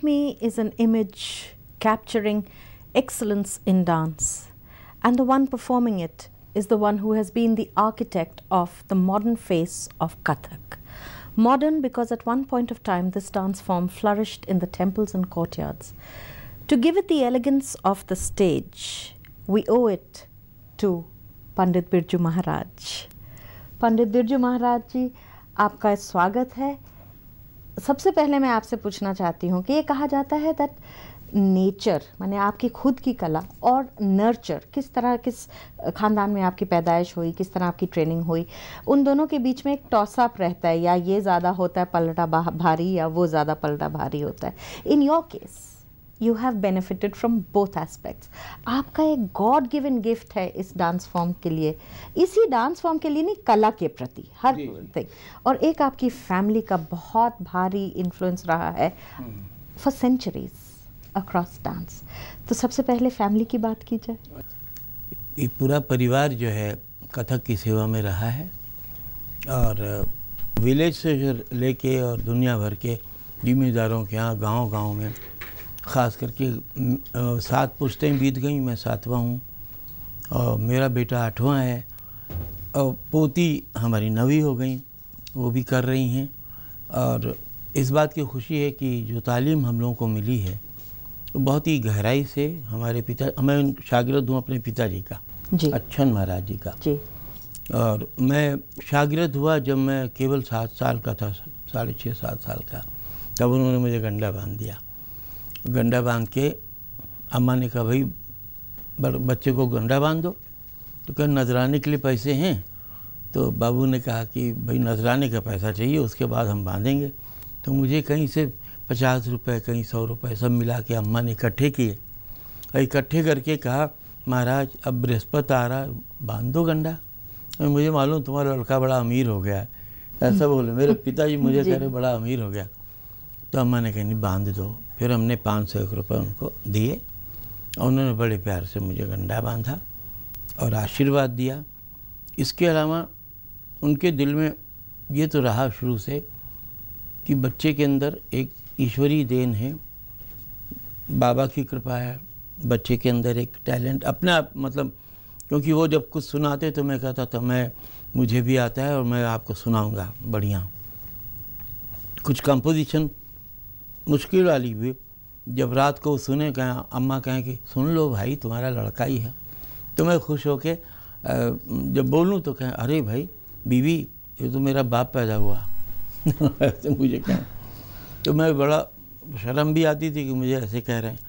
Behind me is an image capturing excellence in dance, and the one performing it is the one who has been the architect of the modern face of Kathak. Modern because at one point of time this dance form flourished in the temples and courtyards. To give it the elegance of the stage, we owe it to Pandit Birju Maharaj. Pandit Birju Maharaj जी आपका स्वागत है सबसे पहले मैं आपसे पूछना चाहती हूँ कि ये कहा जाता है दैट नेचर माने आपकी खुद की कला और नर्चर किस तरह, किस ख़ानदान में आपकी पैदाइश हुई, किस तरह आपकी ट्रेनिंग हुई, उन दोनों के बीच में एक टॉसअप रहता है या ये ज़्यादा होता है पलटा भारी या वो ज़्यादा पलटा भारी होता है। In your case you have benefited from both aspects आपका एक गॉड गिवन गिफ्ट है इस डांस फॉर्म के लिए। इसी डांस फॉर्म के लिए नहीं कला के प्रति हर थिंग और एक आपकी फैमिली का बहुत भारी इन्फ्लुएंस रहा है फॉर सेंचुरीज अक्रॉस डांस तो सबसे पहले फैमिली की बात की जाए। ये पूरा परिवार जो है कथक की सेवा में रहा है। और विलेज से लेके और दुनिया भर के जिम्मेदारों के यहाँ गाँव गाँव में ख़ास करके सात पुश्तें बीत गई मैं सातवां हूँ। और मेरा बेटा आठवां है। और पोती हमारी नवी हो गई वो भी कर रही हैं। और इस बात की खुशी है कि जो तालीम हम लोगों को मिली है तो बहुत ही गहराई से हमारे पिता मैं शागिर्द हूँ अपने पिताजी का जी। अच्छन महाराज जी का। जी। और मैं शागिर्द हुआ जब मैं केवल सात साल का था साढ़े छः सात साल का तब उन्होंने मुझे गंडा बाँध दिया। गंडा बाँध के अम्मा ने कहा भाई बच्चे को गंडा बाँध। दो तो क्या नजराने के लिए पैसे हैं। तो बाबू ने कहा कि भाई नजराने का पैसा चाहिए उसके बाद हम बांधेंगे। तो मुझे कहीं से पचास रुपए कहीं सौ रुपए सब मिला के अम्मा ने इकट्ठे किए। और इकट्ठे करके कहा महाराज अब बृहस्पति आ रहा बाँध दो गंडा तो मुझे मालूम तुम्हारा लड़का बड़ा अमीर हो गया है। ऐसा बोले मेरे पिताजी मुझे कह रहे बड़ा अमीर हो गया। तो अम्मा ने कहा बाँध दो। फिर हमने पाँच सौ एक रुपये उनको दिए और उन्होंने बड़े प्यार से मुझे गंडा बांधा और आशीर्वाद दिया। इसके अलावा उनके दिल में ये तो रहा शुरू से कि बच्चे के अंदर एक ईश्वरीय देन है, बाबा की कृपा है, बच्चे के अंदर एक टैलेंट, अपने मतलब क्योंकि वो जब कुछ सुनाते तो मैं कहता था मैं, मुझे भी आता है और मैं आपको सुनाऊँगा। बढ़िया। कुछ कंपोजिशन मुश्किल वाली भी। जब रात को सुने कहें, अम्मा कहें कि, सुन लो भाई, तुम्हारा लड़का ही है। तो मैं खुश होके जब बोलूँ तो कहें, अरे भाई, बीवी, ये तो मेरा बाप पैदा हुआ। ऐसे मुझे कहें। तो मैं बड़ा शर्म भी आती थी कि मुझे ऐसे कह रहे हैं।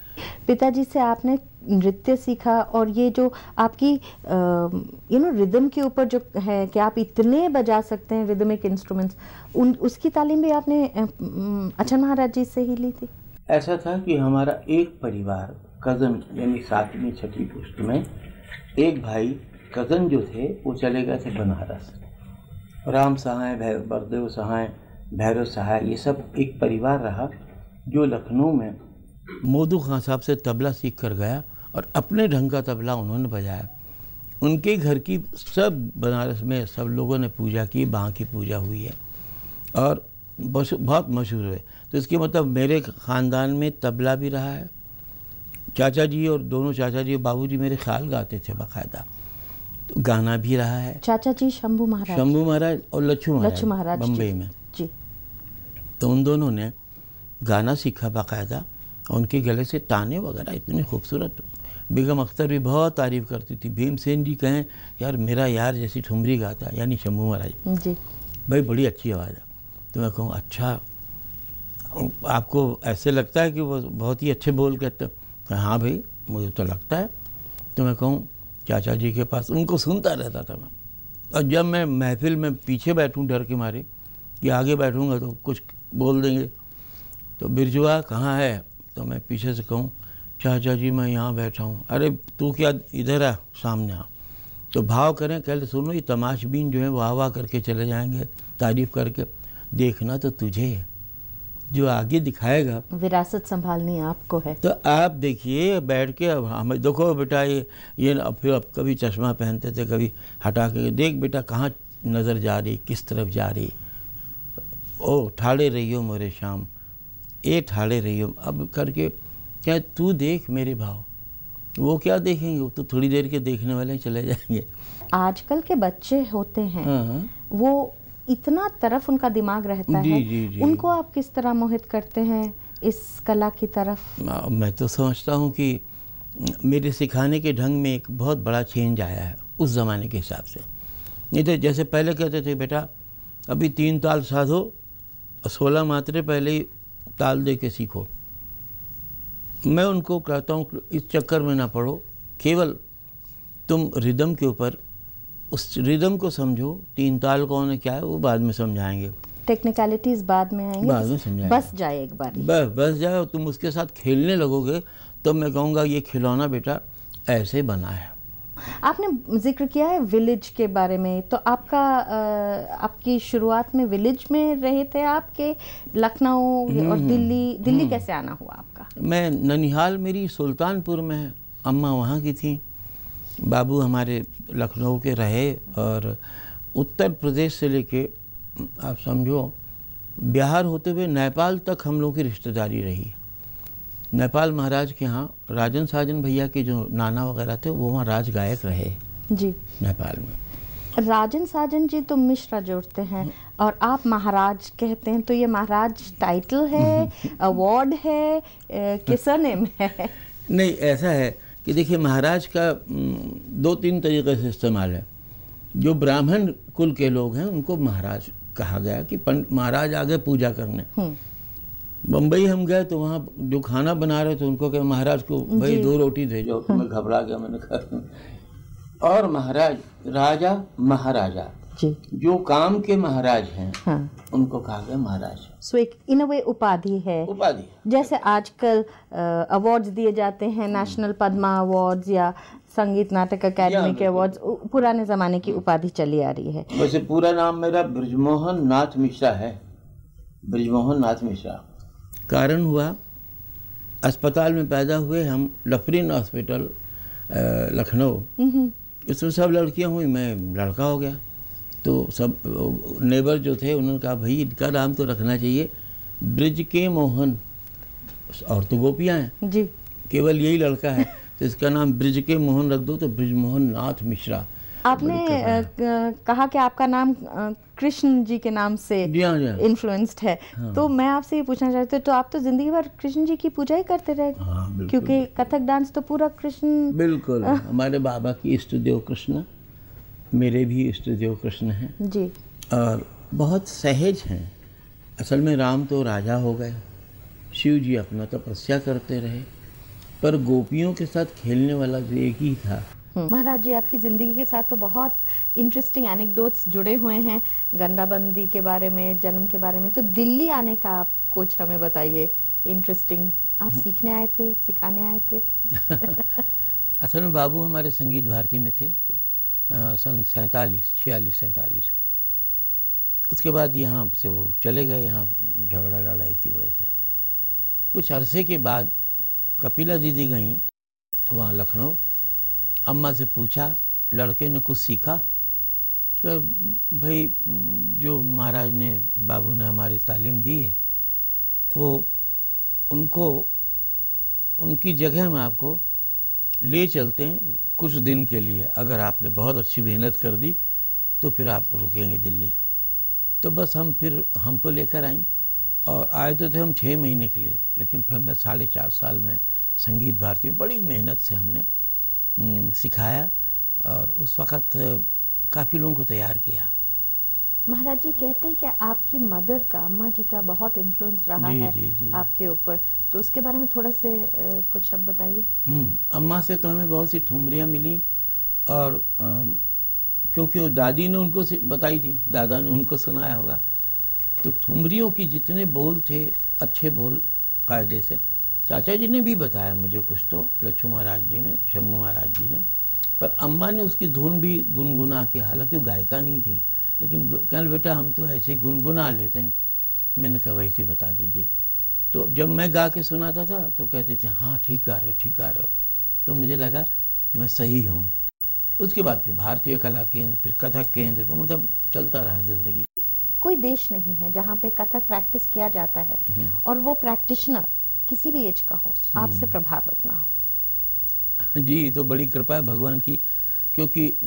पिताजी से आपने नृत्य सीखा और ये जो आपकी यू नो रिदम के ऊपर जो है कि आप इतने बजा सकते हैं रिदमिक इंस्ट्रूमेंट्स उन, उसकी तालीम भी आपने अच्छा महाराज जी से ही ली थी? ऐसा था कि हमारा एक परिवार कज़न यानी सातवीं, छठी पुष्ट में, एक भाई कज़न जो थे, वो चले गए थे बनारस। राम सहाय भैर बरदेव सहाय, भैरव सहाय, ये सब एक परिवार रहा जो लखनऊ में मोदू खां साहब से तबला सीख कर गया और अपने ढंग का तबला उन्होंने बजाया। उनके घर की सब बनारस में सब लोगों ने पूजा की वहाँ की पूजा हुई है और बहुत मशहूर है तो इसके मतलब मेरे ख़ानदान में तबला भी रहा है। चाचा जी और दोनों चाचा जी और बाबू जी मेरे ख्याल गाते थे बाकायदा। तो गाना भी रहा है। चाचा जी शंभू महाराज। शंभू महाराज और लच्छू महाराज लच्छू महाराज बम्बई में। जी। तो उन दोनों ने गाना सीखा बाकायदा। और उनके गले से ताने वगैरह इतने खूबसूरत। बेगम अख्तर भी बहुत तारीफ़ करती थी। भीमसेन जी कहें यार मेरा यार जैसी ठुमरी गाता यानी शंभू महाराज। जी। भाई बड़ी अच्छी आवाज़ है। तो मैं कहूँ अच्छा आपको ऐसे लगता है कि वो बहुत ही अच्छे बोल कहते हाँ भाई मुझे तो लगता है। तो मैं कहूँ चाचा जी के पास उनको सुनता रहता था मैं। और जब मैं महफिल में पीछे बैठूँ डर के मारे कि आगे बैठूँगा तो कुछ बोल देंगे। तो बिरजुआ कहाँ है? तो मैं पीछे से कहूँ चाचा जी मैं यहाँ बैठा हूँ। अरे तू क्या इधर आ सामने आ। तो भाव करें कल सुनो ये तमाशबीन जो है वाह वाह करके चले जाएँगे तारीफ़ करके। देखना तो तुझे है जो आगे दिखाएगा। विरासत संभालनी आपको है। तो आप देखिए बैठ के अब हमें देखो बेटा ये ये अब फिर अब कभी चश्मा पहनते थे कभी हटा के देख बेटा कहाँ नज़र जा रही किस तरफ़ जा रही। ओ ठाड़े रहियो मोरे शाम ए ठाड़े रहियो अब करके क्या तू देख मेरे भाव? वो क्या देखेंगे? वो तो थोड़ी देर के देखने वाले चले जाएँगे। आजकल के बच्चे होते हैं हाँ वो इतना तरफ़ उनका दिमाग रहता जी, है। जी, जी। उनको आप किस तरह मोहित करते हैं इस कला की तरफ़? मैं तो समझता हूँ कि मेरे सिखाने के ढंग में एक बहुत बड़ा चेंज आया है उस ज़माने के हिसाब से। नहीं तो जैसे पहले कहते थे बेटा अभी तीन ताल साधो और सोलह मात्रे पहले ही ताल दे के सीखो। मैं उनको कहता हूँ इस चक्कर में ना पढ़ो केवल तुम रिदम के ऊपर उस रिदम को समझो तीन ताल कौन है क्या है वो बाद में समझाएँगे। टेक्निकलिटीज बाद में आएँगे। बाद में समझाएँगे। बस जाए एक बार। बस बस जाओ तुम उसके साथ खेलने लगोगे तो मैं कहूँगा ये खिलौना बेटा ऐसे बना है। आपने ज़िक्र किया है विलेज के बारे में तो आपका आपकी शुरुआत में विलेज में रहे थे आपके लखनऊ और दिल्ली? दिल्ली कैसे आना हुआ आपका? मैं ननिहाल मेरी सुल्तानपुर में अम्मा वहाँ की थी। बाबू हमारे लखनऊ के रहे और उत्तर प्रदेश से लेके आप समझो बिहार होते हुए नेपाल तक हम लोगों की रिश्तेदारी रही। नेपाल महाराज के यहाँ राजन साजन भैया के जो नाना वगैरह थे वो वहाँ राज गायक रहे जी। नेपाल में। राजन साजन जी तो मिश्रा जोड़ते हैं और आप महाराज कहते हैं तो ये महाराज टाइटल है अवार्ड है कि सरनेम है? नहीं ऐसा है कि देखिए महाराज का दो तीन तरीके से इस्तेमाल है। जो ब्राह्मण कुल के लोग हैं उनको महाराज कहा गया कि महाराज आ गए पूजा करने। हम्म, बम्बई हम गए तो वहाँ जो खाना बना रहे थे उनको कहे महाराज को भाई दो रोटी दे जाओ तो मैं घबरा गया मैंने कहा और महाराज राजा महाराजा जी। जो काम के महाराज हैं हाँ। उनको कहा गया महाराज सो एक इन वे उपाधि है। उपाधि जैसे आजकल अवार्ड्स दिए जाते हैं नेशनल पद्मा अवार्ड्स या संगीत नाटक अकेडमी के अवार्ड्स पुराने जमाने की उपाधि चली आ रही है। वैसे पूरा नाम मेरा ब्रजमोहन नाथ मिश्रा है। ब्रजमोहन नाथ मिश्रा। कारण हुआ। अस्पताल में पैदा हुए हम लफरीन हॉस्पिटल लखनऊ। इसमें सब लड़कियाँ हुई मैं लड़का हो गया। तो सब नेबर जो थे उन्होंने कहा भाई इनका नाम तो रखना चाहिए। ब्रिज के मोहन और तो गोपियाँ हैं। जी। केवल यही लड़का है तो इसका नाम ब्रिज के मोहन रख दो तो ब्रिज मोहन नाथ मिश्रा। आपने कहा कि आपका नाम कृष्ण जी के नाम से जी हाँ जी हाँ। है। तो मैं आपसे ये पूछना चाहती हूँ तो आप तो ज़िंदगी भर कृष्ण जी की पूजा ही करते रहे हाँ क्योंकि कथक डांस तो पूरा कृष्ण बिल्कुल हमारे बाबा की इष्ट देव कृष्ण मेरे भी इष्ट देव कृष्ण हैं। जी। और बहुत सहज हैं। असल में राम तो राजा हो गए शिव जी अपना तपस्या करते रहे पर गोपियों के साथ खेलने वाला जो एक ही था महाराज जी आपकी ज़िंदगी के साथ तो बहुत इंटरेस्टिंग एनेक्डोट्स जुड़े हुए हैं। गंडाबंदी के बारे में जन्म के बारे में। तो दिल्ली आने का आप कुछ हमें बताइए इंटरेस्टिंग आप सीखने आए थे सिखाने आए थे? असल में बाबू हमारे संगीत भारती में थे सन सैंतालीस छियालीस सैंतालीस। उसके बाद यहाँ से वो चले गए यहाँ झगड़ा लड़ाई की वजह से। कुछ अरसे के बाद कपिला दीदी गई वहाँ लखनऊ। अम्मा से पूछा, लड़के ने कुछ सीखा? कि भाई, जो महाराज ने, बाबू ने हमारी तालीम दी है, वो उनको, उनकी जगह में आपको ले चलते हैं कुछ दिन के लिए। अगर आपने बहुत अच्छी मेहनत कर दी तो फिर आप रुकेंगे दिल्ली। तो बस हम फिर, हमको लेकर आई, और आए तो थे हम छः महीने के लिए, लेकिन फिर मैं साढ़े चार साल में संगीत भारती बड़ी मेहनत से हमने सिखाया और उस वक़्त काफ़ी लोगों को तैयार किया। महाराज जी कहते हैं कि आपकी मदर का अम्मा जी का बहुत इन्फ्लुएंस रहा जी, है जी, जी। आपके ऊपर। तो उसके बारे में थोड़ा से कुछ शब्द बताइए। हम्म, अम्मा से तो हमें बहुत सी ठुमरियाँ मिली और अम, क्योंकि वो दादी ने उनको बताई थी दादा ने उनको सुनाया होगा। तो ठुमरियों की जितने बोल थे अच्छे बोल कायदे से चाचा जी ने भी बताया मुझे कुछ तो लच्छू महाराज जी ने शंभू महाराज जी ने। पर अम्मा ने उसकी धुन भी गुनगुना के हालाँकि वो गायिका नहीं थी लेकिन कहने बेटा हम तो ऐसे ही गुनगुना लेते हैं। मैंने कहा वैसे ही बता दीजिए। तो जब मैं गा के सुनाता था तो कहते थे हाँ ठीक गा रहे हो ठीक गा रहे हो। तो मुझे लगा मैं सही हूँ। उसके बाद फिर भारतीय कला केंद्र फिर कथक केंद्र पर मतलब चलता रहा ज़िंदगी। कोई देश नहीं है जहाँ पे कथक प्रैक्टिस किया जाता है हम्म। और वो प्रैक्टिशनर किसी भी एज का हो आपसे प्रभावित ना हो। जी तो बड़ी कृपा है भगवान की क्योंकि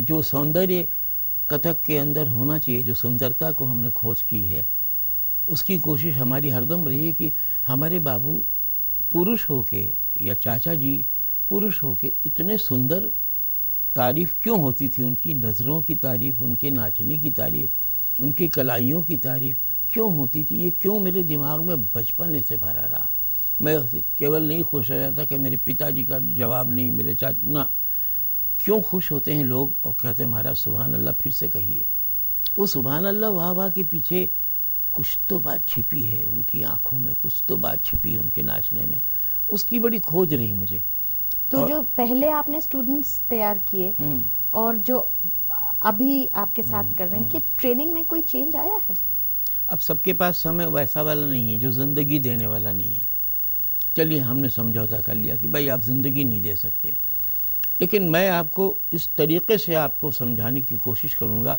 जो सौंदर्य कथक के अंदर होना चाहिए जो सुंदरता को हमने खोज की है उसकी कोशिश हमारी हरदम रही है कि हमारे बाबू पुरुष होके या चाचा जी पुरुष होके इतने सुंदर तारीफ़ क्यों होती थी? उनकी नज़रों की तारीफ़ उनके नाचने की तारीफ़ उनकी कलाइयों की तारीफ़ क्यों होती थी? ये क्यों मेरे दिमाग में बचपन से भरा रहा? मैं केवल नहीं खुश हो जाता कि मेरे पिताजी का जवाब नहीं मेरे चाचा ना। क्यों खुश होते हैं लोग? और कहते हैं महाराज सुबहान अल्लाह फिर से कहिए। वो सुबहान अल्लाह वाह वाह के पीछे कुछ तो बात छिपी है उनकी आँखों में कुछ तो बात छिपी है उनके नाचने में। उसकी बड़ी खोज रही मुझे। तो और- जो पहले आपने स्टूडेंट्स तैयार किए हम्म। और जो अभी आपके साथ कर रहे हैं कि ट्रेनिंग में कोई चेंज आया है? अब सबके पास समय वैसा वाला नहीं है, जो ज़िंदगी देने वाला नहीं है। चलिए, हमने समझौता कर लिया कि भाई आप ज़िंदगी नहीं दे सकते। लेकिन मैं आपको इस तरीके से आपको समझाने की कोशिश करूँगा,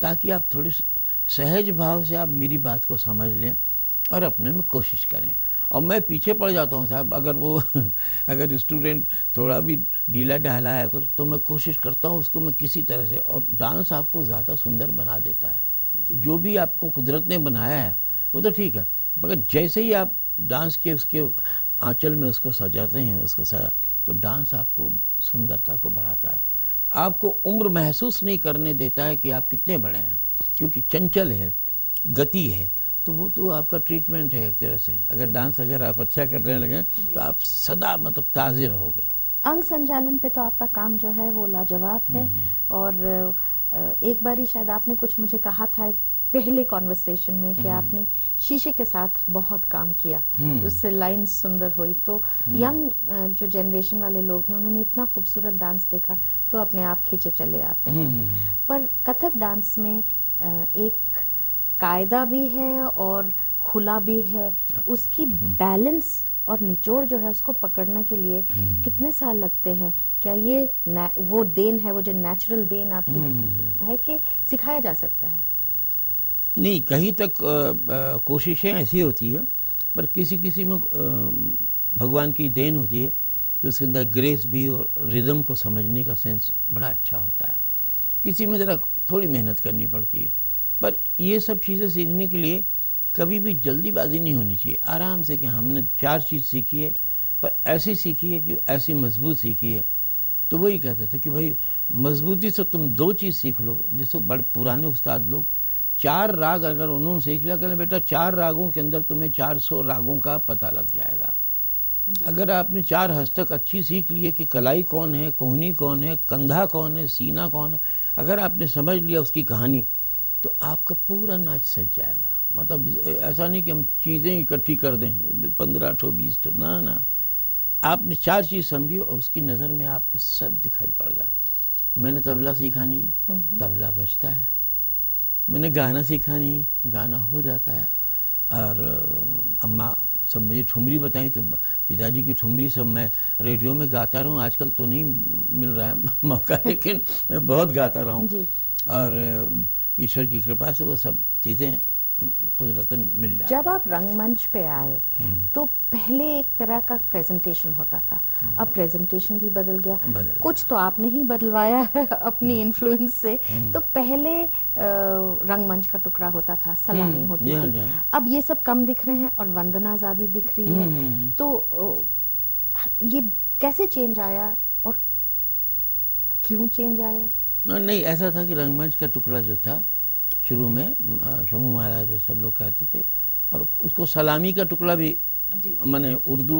ताकि आप थोड़ी सहज भाव से आप मेरी बात को समझ लें और अपने में कोशिश करें। और मैं पीछे पड़ जाता हूँ साहब, अगर वो अगर स्टूडेंट थोड़ा भी ढीला ढाला है कुछ तो मैं कोशिश करता हूँ उसको मैं किसी तरह से, और डांस आपको ज़्यादा सुंदर बना देता है। जो भी आपको कुदरत ने बनाया है वो तो ठीक है। मगर जैसे ही आप डांस के उसके आंचल में उसको सजाते हैं उसको सजा तो डांस आपको सुंदरता को बढ़ाता है। आपको उम्र महसूस नहीं करने देता है कि आप कितने बड़े हैं क्योंकि चंचल है गति है तो वो तो आपका ट्रीटमेंट है एक तरह से। अगर डांस अगर आप अच्छा करने लगे तो आप सदा मतलब ताज़े रहोगे। अंग संचालन पे तो आपका काम जो है वो लाजवाब है। हम्म। और एक बार ही शायद आपने कुछ मुझे कहा था एक पहले कॉन्वर्सेशन में कि आपने शीशे के साथ बहुत काम किया हम्म। उससे लाइन सुंदर हुई। तो यंग जो जनरेशन वाले लोग हैं उन्होंने इतना खूबसूरत डांस देखा तो अपने आप खींचे चले आते हैं। हम्म, पर कथक डांस में एक कायदा भी है और खुला भी है उसकी बैलेंस और निचोड़ जो है उसको पकड़ने के लिए कितने साल लगते हैं? क्या ये वो देन है वो जो नेचुरल देन आपकी है कि सिखाया जा सकता है? नहीं कहीं तक कोशिशें ऐसी होती हैं पर किसी किसी में अ, भगवान की देन होती है कि उसके अंदर ग्रेस भी और रिदम को समझने का सेंस बड़ा अच्छा होता है। किसी में ज़रा थोड़ी मेहनत करनी पड़ती है। पर ये सब चीज़ें सीखने के लिए कभी भी जल्दीबाजी नहीं होनी चाहिए। आराम से कि हमने चार चीज़ सीखी है पर ऐसी सीखी है कि ऐसी मज़बूत सीखी है। तो वही कहते थे कि भाई मजबूती से तुम दो चीज़ सीख लो। जैसे बड़े पुराने उस्ताद लोग चार राग अगर उन्होंने सीख लिया कहें बेटा चार रागों के अंदर तुम्हें चार सौ रागों का पता लग जाएगा। अगर आपने चार हस्तक अच्छी सीख लिए कि कलाई कौन है कोहनी कौन है कंधा कौन है सीना कौन है अगर आपने समझ लिया उसकी कहानी तो आपका पूरा नाच सज जाएगा। मतलब ऐसा नहीं कि हम चीज़ें इकट्ठी कर दें पंद्रह ठो बीस ठो ना ना। आपने चार चीज़ समझी और उसकी नज़र में आपके सब दिखाई पड़ गया। मैंने तबला सीखा नहीं तबला बजता है। मैंने गाना सीखा नहीं गाना हो जाता है। और अम्मा सब मुझे ठुमरी बताई तो पिताजी की ठुमरी सब मैं रेडियो में गाता रहूँ। आजकल तो नहीं मिल रहा है मौका लेकिन मैं बहुत गाता रहा। हूँ और ईश्वर की कृपा से वो सब चीज़ें कुदरतन मिल जाती जब आप रंगमंच पे आए तो पहले एक तरह का प्रेजेंटेशन होता था। अब प्रेजेंटेशन भी बदल गया। बदल कुछ गया। तो आपने ही बदलवाया है अपनी इन्फ्लुएंस से। तो पहले रंगमंच का टुकड़ा होता था सलामी हम्म, होती थी। अब ये सब कम दिख रहे हैं और वंदना ज़्यादा दिख रही हम्म, है। हम्म। तो ये कैसे चेंज आया और क्यों चेंज आया? नहीं ऐसा था कि रंगमंच का टुकड़ा जो था शुरू में शमू महाराज जो सब लोग कहते थे और उसको सलामी का टुकड़ा भी मैंने उर्दू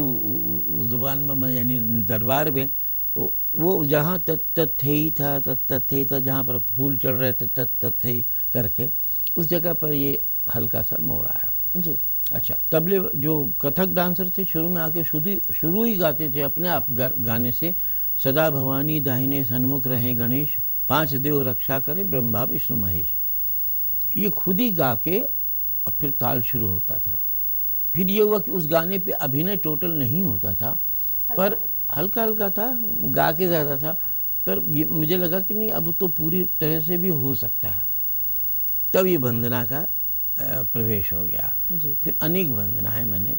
ज़ुबान में यानी दरबार में वो, जहाँ तत् तत् ही था तत् तत् ही था जहाँ पर फूल चढ़ रहे थे तत् तत् ही करके उस जगह पर ये हल्का सा मोड़ आया। जी। अच्छा तबले जो कथक डांसर थे शुरू में आके शुरू शुरू ही गाते थे अपने आप गाने से सदा भवानी दाहिने सन्मुख रहे गणेश पाँच देव रक्षा करे ब्रह्मा विष्णु महेश। ये खुद ही गा के अब फिर ताल शुरू होता था। फिर ये हुआ कि उस गाने पे अभिनय टोटल नहीं होता था। हल्का, पर हल्का। हल्का था गा के ज़्यादा था। पर मुझे लगा कि नहीं अब तो पूरी तरह से भी हो सकता है। तब ये वंदना का प्रवेश हो गया। जी। फिर अनेक वंदनाएँ मैंने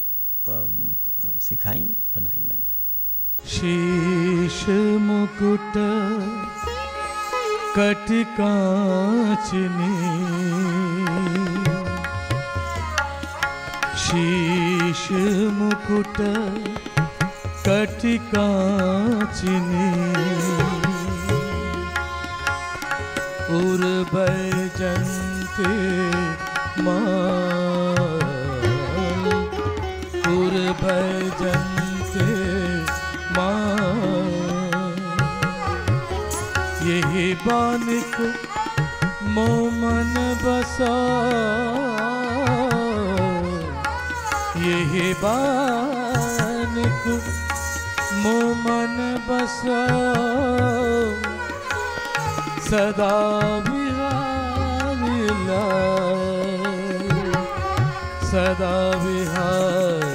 सिखाई बनाई मैंने। शीश मुकुट कटकाचनी शीश मुकुट कटकाचनी उर्वजन्ते माल उर्वजन्ते के बान को मोमन बस। यही बान को मोमन बस। सदा विहार सदा विहार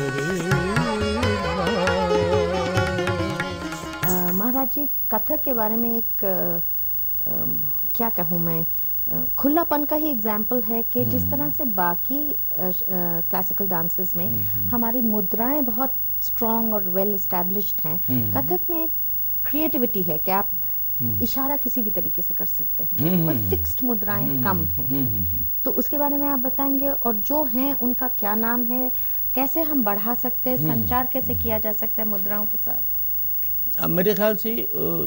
महाराज जी, कथक के बारे में एक क्या कहूँ मैं खुलापन का ही एग्ज़ाम्पल है कि जिस तरह से बाकी क्लासिकल डांसेस में हमारी मुद्राएँ बहुत स्ट्रॉन्ग और वेल एस्टेब्लिश्ड हैं। कथक में क्रिएटिविटी है कि आप इशारा किसी भी तरीके से कर सकते हैं। कोई फिक्स्ड मुद्राएँ कम हैं। तो उसके बारे में आप बताएँगे और जो हैं उनका क्या नाम है कैसे हम बढ़ा सकते हैं संचार कैसे किया जा सकता है मुद्राओं के साथ? मेरे ख्याल से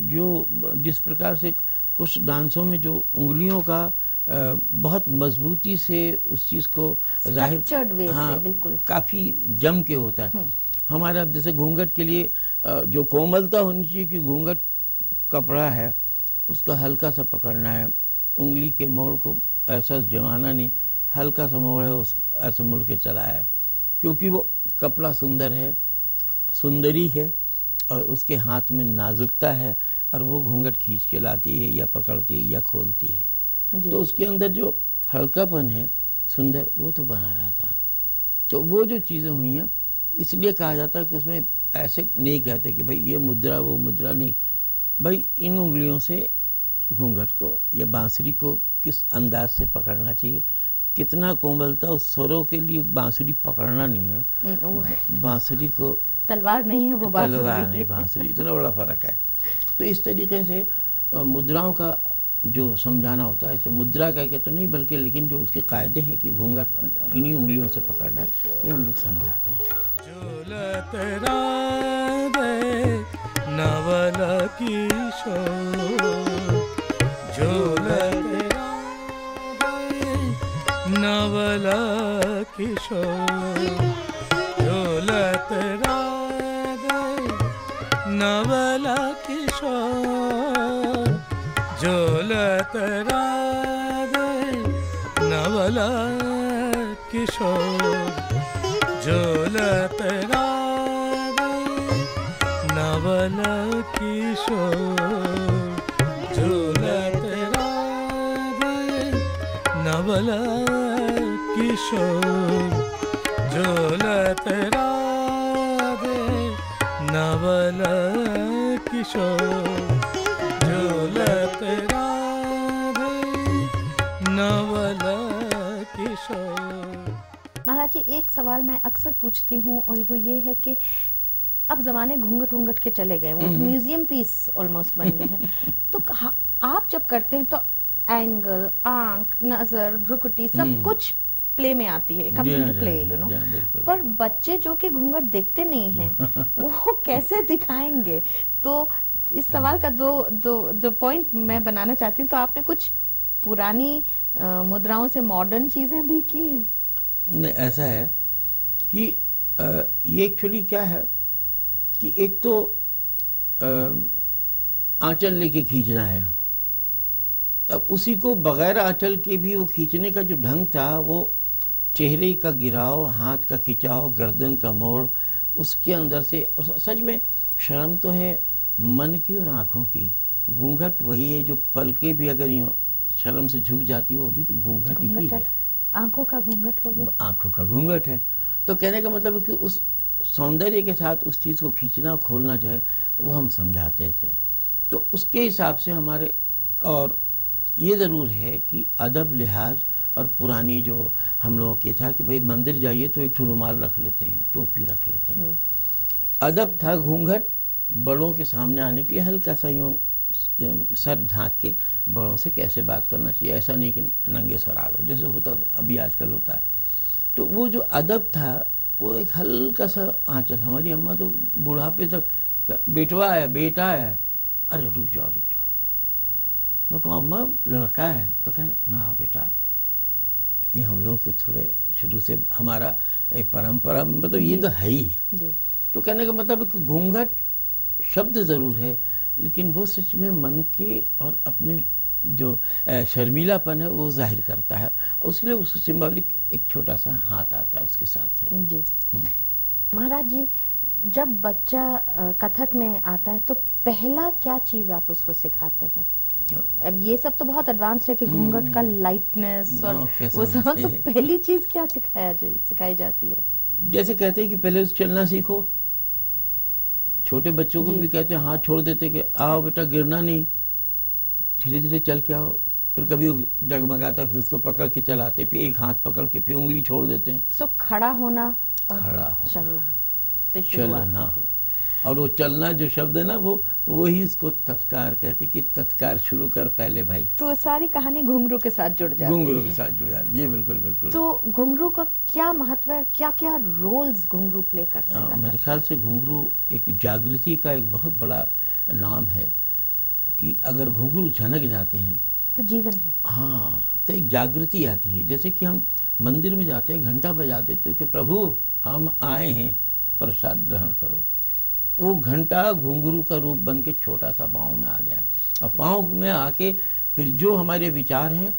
जो जिस प्रकार से कुछ डांसों में जो उंगलियों का बहुत मजबूती से उस चीज़ को ज़ाहिर way बिल्कुल। काफ़ी जम के होता है। हमारे अब जैसे घूंघट के लिए जो कोमलता होनी चाहिए कि घूंघट कपड़ा है उसका हल्का सा पकड़ना है। उंगली के मोड़ को ऐसा जमाना नहीं हल्का सा मोड़ है उस ऐसे मुड़ के चला है। क्योंकि वो कपड़ा सुंदर है सुंदरी है और उसके हाथ में नाजुकता है और वो घूंघट खींच के लाती है या पकड़ती है या खोलती है। तो उसके अंदर जो हल्कापन है सुंदर वो तो बना रहता। तो वो जो चीज़ें हुई हैं इसलिए कहा जाता है कि उसमें ऐसे नहीं कहते कि भाई ये मुद्रा वो मुद्रा नहीं। भाई इन उंगलियों से घूंघट को या बांसुरी को किस अंदाज से पकड़ना चाहिए? कितना कोमलता उस स्वरों के लिए बांसुरी पकड़ना नहीं है। हम्म, बांसुरी को तलवार नहीं है वो तलवार नहीं बांसुरी इतना बड़ा फ़र्क है। तो इस तरीके से मुद्राओं का जो समझाना होता है ऐसे मुद्रा कह के तो नहीं, बल्कि लेकिन जो उसके कायदे हैं कि घूंघट इन्हीं उंगलियों से पकड़ना ये हम लोग समझाते हैं। नवल किशोर, झूलत राधे नवल किशोर झूलत राधे नवल किशोर झूलत राधे नवल किशोर झूलत राधे नवल किशोर झूलत राधे नवल किशोर झूलत राधे नवल किशोर। महाराज जी एक सवाल मैं अक्सर पूछती हूँ और वो ये है कि अब जमाने घूंघट घूंघट के चले गए वो म्यूज़ियम पीस ऑलमोस्ट बन गए हैं। तो आप जब करते हैं तो एंगल आँख नज़र भ्रुकुटी सब हम्म। कुछ प्ले में आती है कम्स हाँ, इनटू प्ले हाँ, यू नो हाँ, पर बच्चे जो कि घूंघट देखते नहीं हैं वो कैसे दिखाएँगे? तो इस सवाल का दो दो दो पॉइंट मैं बनाना चाहती हूँ। तो आपने कुछ पुरानी अ, मुद्राओं से मॉडर्न चीज़ें भी की हैं? नहीं ऐसा है कि अ, ये एक्चुअली क्या है कि एक तो आंचल लेके खींचना है। अब उसी को बगैर आंचल के भी वो खींचने का जो ढंग था वो चेहरे का गिराव हाथ का खिंचाव गर्दन का मोड़ उसके अंदर से सच में शर्म तो है मन की और आँखों की। घूंघट वही है जो पलके भी अगर यूँ शर्म से झुक जाती हो वो भी तो घूंघट ही। है। आँखों का घूंघट हो गया। आँखों का घूंघट है। तो कहने का मतलब है कि उस सौंदर्य के साथ उस चीज़ को खींचना खोलना जो है वो हम समझाते थे। तो उसके हिसाब से हमारे और ये ज़रूर है कि अदब लिहाज और पुरानी जो हम लोगों की था कि भाई मंदिर जाइए तो एक ठो रुमाल रख लेते हैं टोपी रख लेते हैं। अदब था घूंघट बड़ों के सामने आने के लिए हल्का सा यूँ सर ढांक के बड़ों से कैसे बात करना चाहिए ऐसा नहीं कि नंगे सर आ गए जैसे होता अभी आजकल होता है। तो वो जो अदब था वो एक हल्का सा आंचल हमारी अम्मा तो बुढ़ापे तक बेटवा है बेटा है। अरे रुक जाओ रुक जाओ। मैं कहूँ अम्मा लड़का है? तो कहना ना बेटा। नहीं हम लोग के थोड़े शुरू से हमारा एक परंपरा मतलब ये तो है ही। जी। तो कहने का मतलब घूंघट शब्द ज़रूर है लेकिन वो सच में मन के और अपने जो शर्मीलापन है वो ज़ाहिर करता है। उसके लिए उसको सिंबॉलिक एक छोटा सा हाथ आता है उसके साथ है। जी। महाराज जी जब बच्चा कथक में आता है तो पहला क्या चीज़ आप उसको सिखाते हैं? अब ये सब तो बहुत एडवांस है कि घूंघट का लाइटनेस और हाँ, वो सब तो पहली चीज़ क्या सिखाया जा, सिखाई जाती है? जैसे कहते हैं कि पहले चलना सीखो। छोटे बच्चों को भी कहते हैं हाथ छोड़ देते कि आओ बेटा गिरना नहीं। धीरे धीरे चल के आओ। फिर कभी डगमगाता फिर उसको पकड़ के चलाते फिर एक हाथ पकड़ के फिर उंगली छोड़ देते हैं। सो खड़ा होना और खड़ा होना। चलना से चलना। और वो चलना जो शब्द है ना वो वही उसको तत्कार कहते कि तत्कार शुरू कर पहले भाई। तो सारी कहानी घुंघरू के साथ जुड़ जाती घुंघरू है। के साथ जुड़ जाते जी बिल्कुल बिल्कुल। तो घुंघरू का क्या महत्व है क्या क्या रोल्स घुंघरू प्ले करता हाँ, है मेरे ख्याल से घुंघरू एक जागृति का एक बहुत बड़ा नाम है कि अगर घुंघरू झनक जाते हैं तो जीवन है। हाँ तो एक जागृति आती है। जैसे कि हम मंदिर में जाते हैं घंटा बजा देते हैं कि प्रभु हम आए हैं प्रसाद ग्रहण करो। वो घंटा घुंघरू का रूप बन के छोटा सा पाँव में आ गया। और पाँव में आके फिर जो हमारे विचार हैं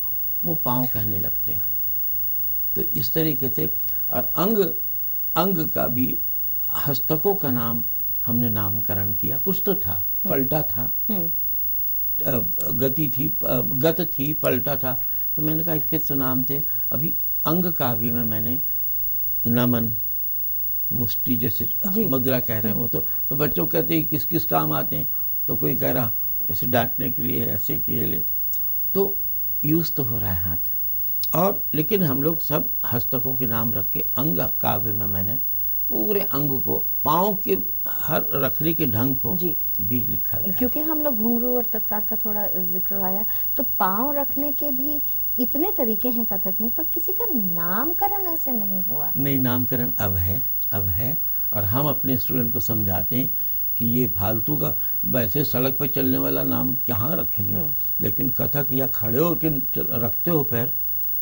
वो पाँव कहने लगते हैं। तो इस तरीके से और अंग अंग का भी हस्तकों का नाम हमने नामकरण किया। कुछ तो था पलटा था। हम्म। गति थी गत थी पलटा था। फिर मैंने कहा इसके तो नाम थे। अभी अंग का भी में मैंने नमन मुष्टि जैसे। मुद्रा कह रहे हैं वो तो, तो बच्चों कहते हैं किस किस काम आते हैं? तो कोई कह रहा इसे डांटने के लिए ऐसे के लिए तो यूज़ तो हो रहा है हाथ। और लेकिन हम लोग सब हस्तकों के नाम रख के अंग काव्य में मैंने पूरे अंग को पाँव के हर रखने के ढंग को जी। भी लिखा गया। क्योंकि हम लोग घुंघरू और तत्कार का थोड़ा ज़िक्र आया तो पाँव रखने के भी इतने तरीके हैं कथक में पर किसी का नामकरण ऐसे नहीं हुआ। नहीं नामकरण अब है। अब है और हम अपने स्टूडेंट को समझाते हैं कि ये फालतू का वैसे सड़क पर चलने वाला नाम कहाँ रखेंगे? लेकिन कथक या खड़े होकर रखते हो पैर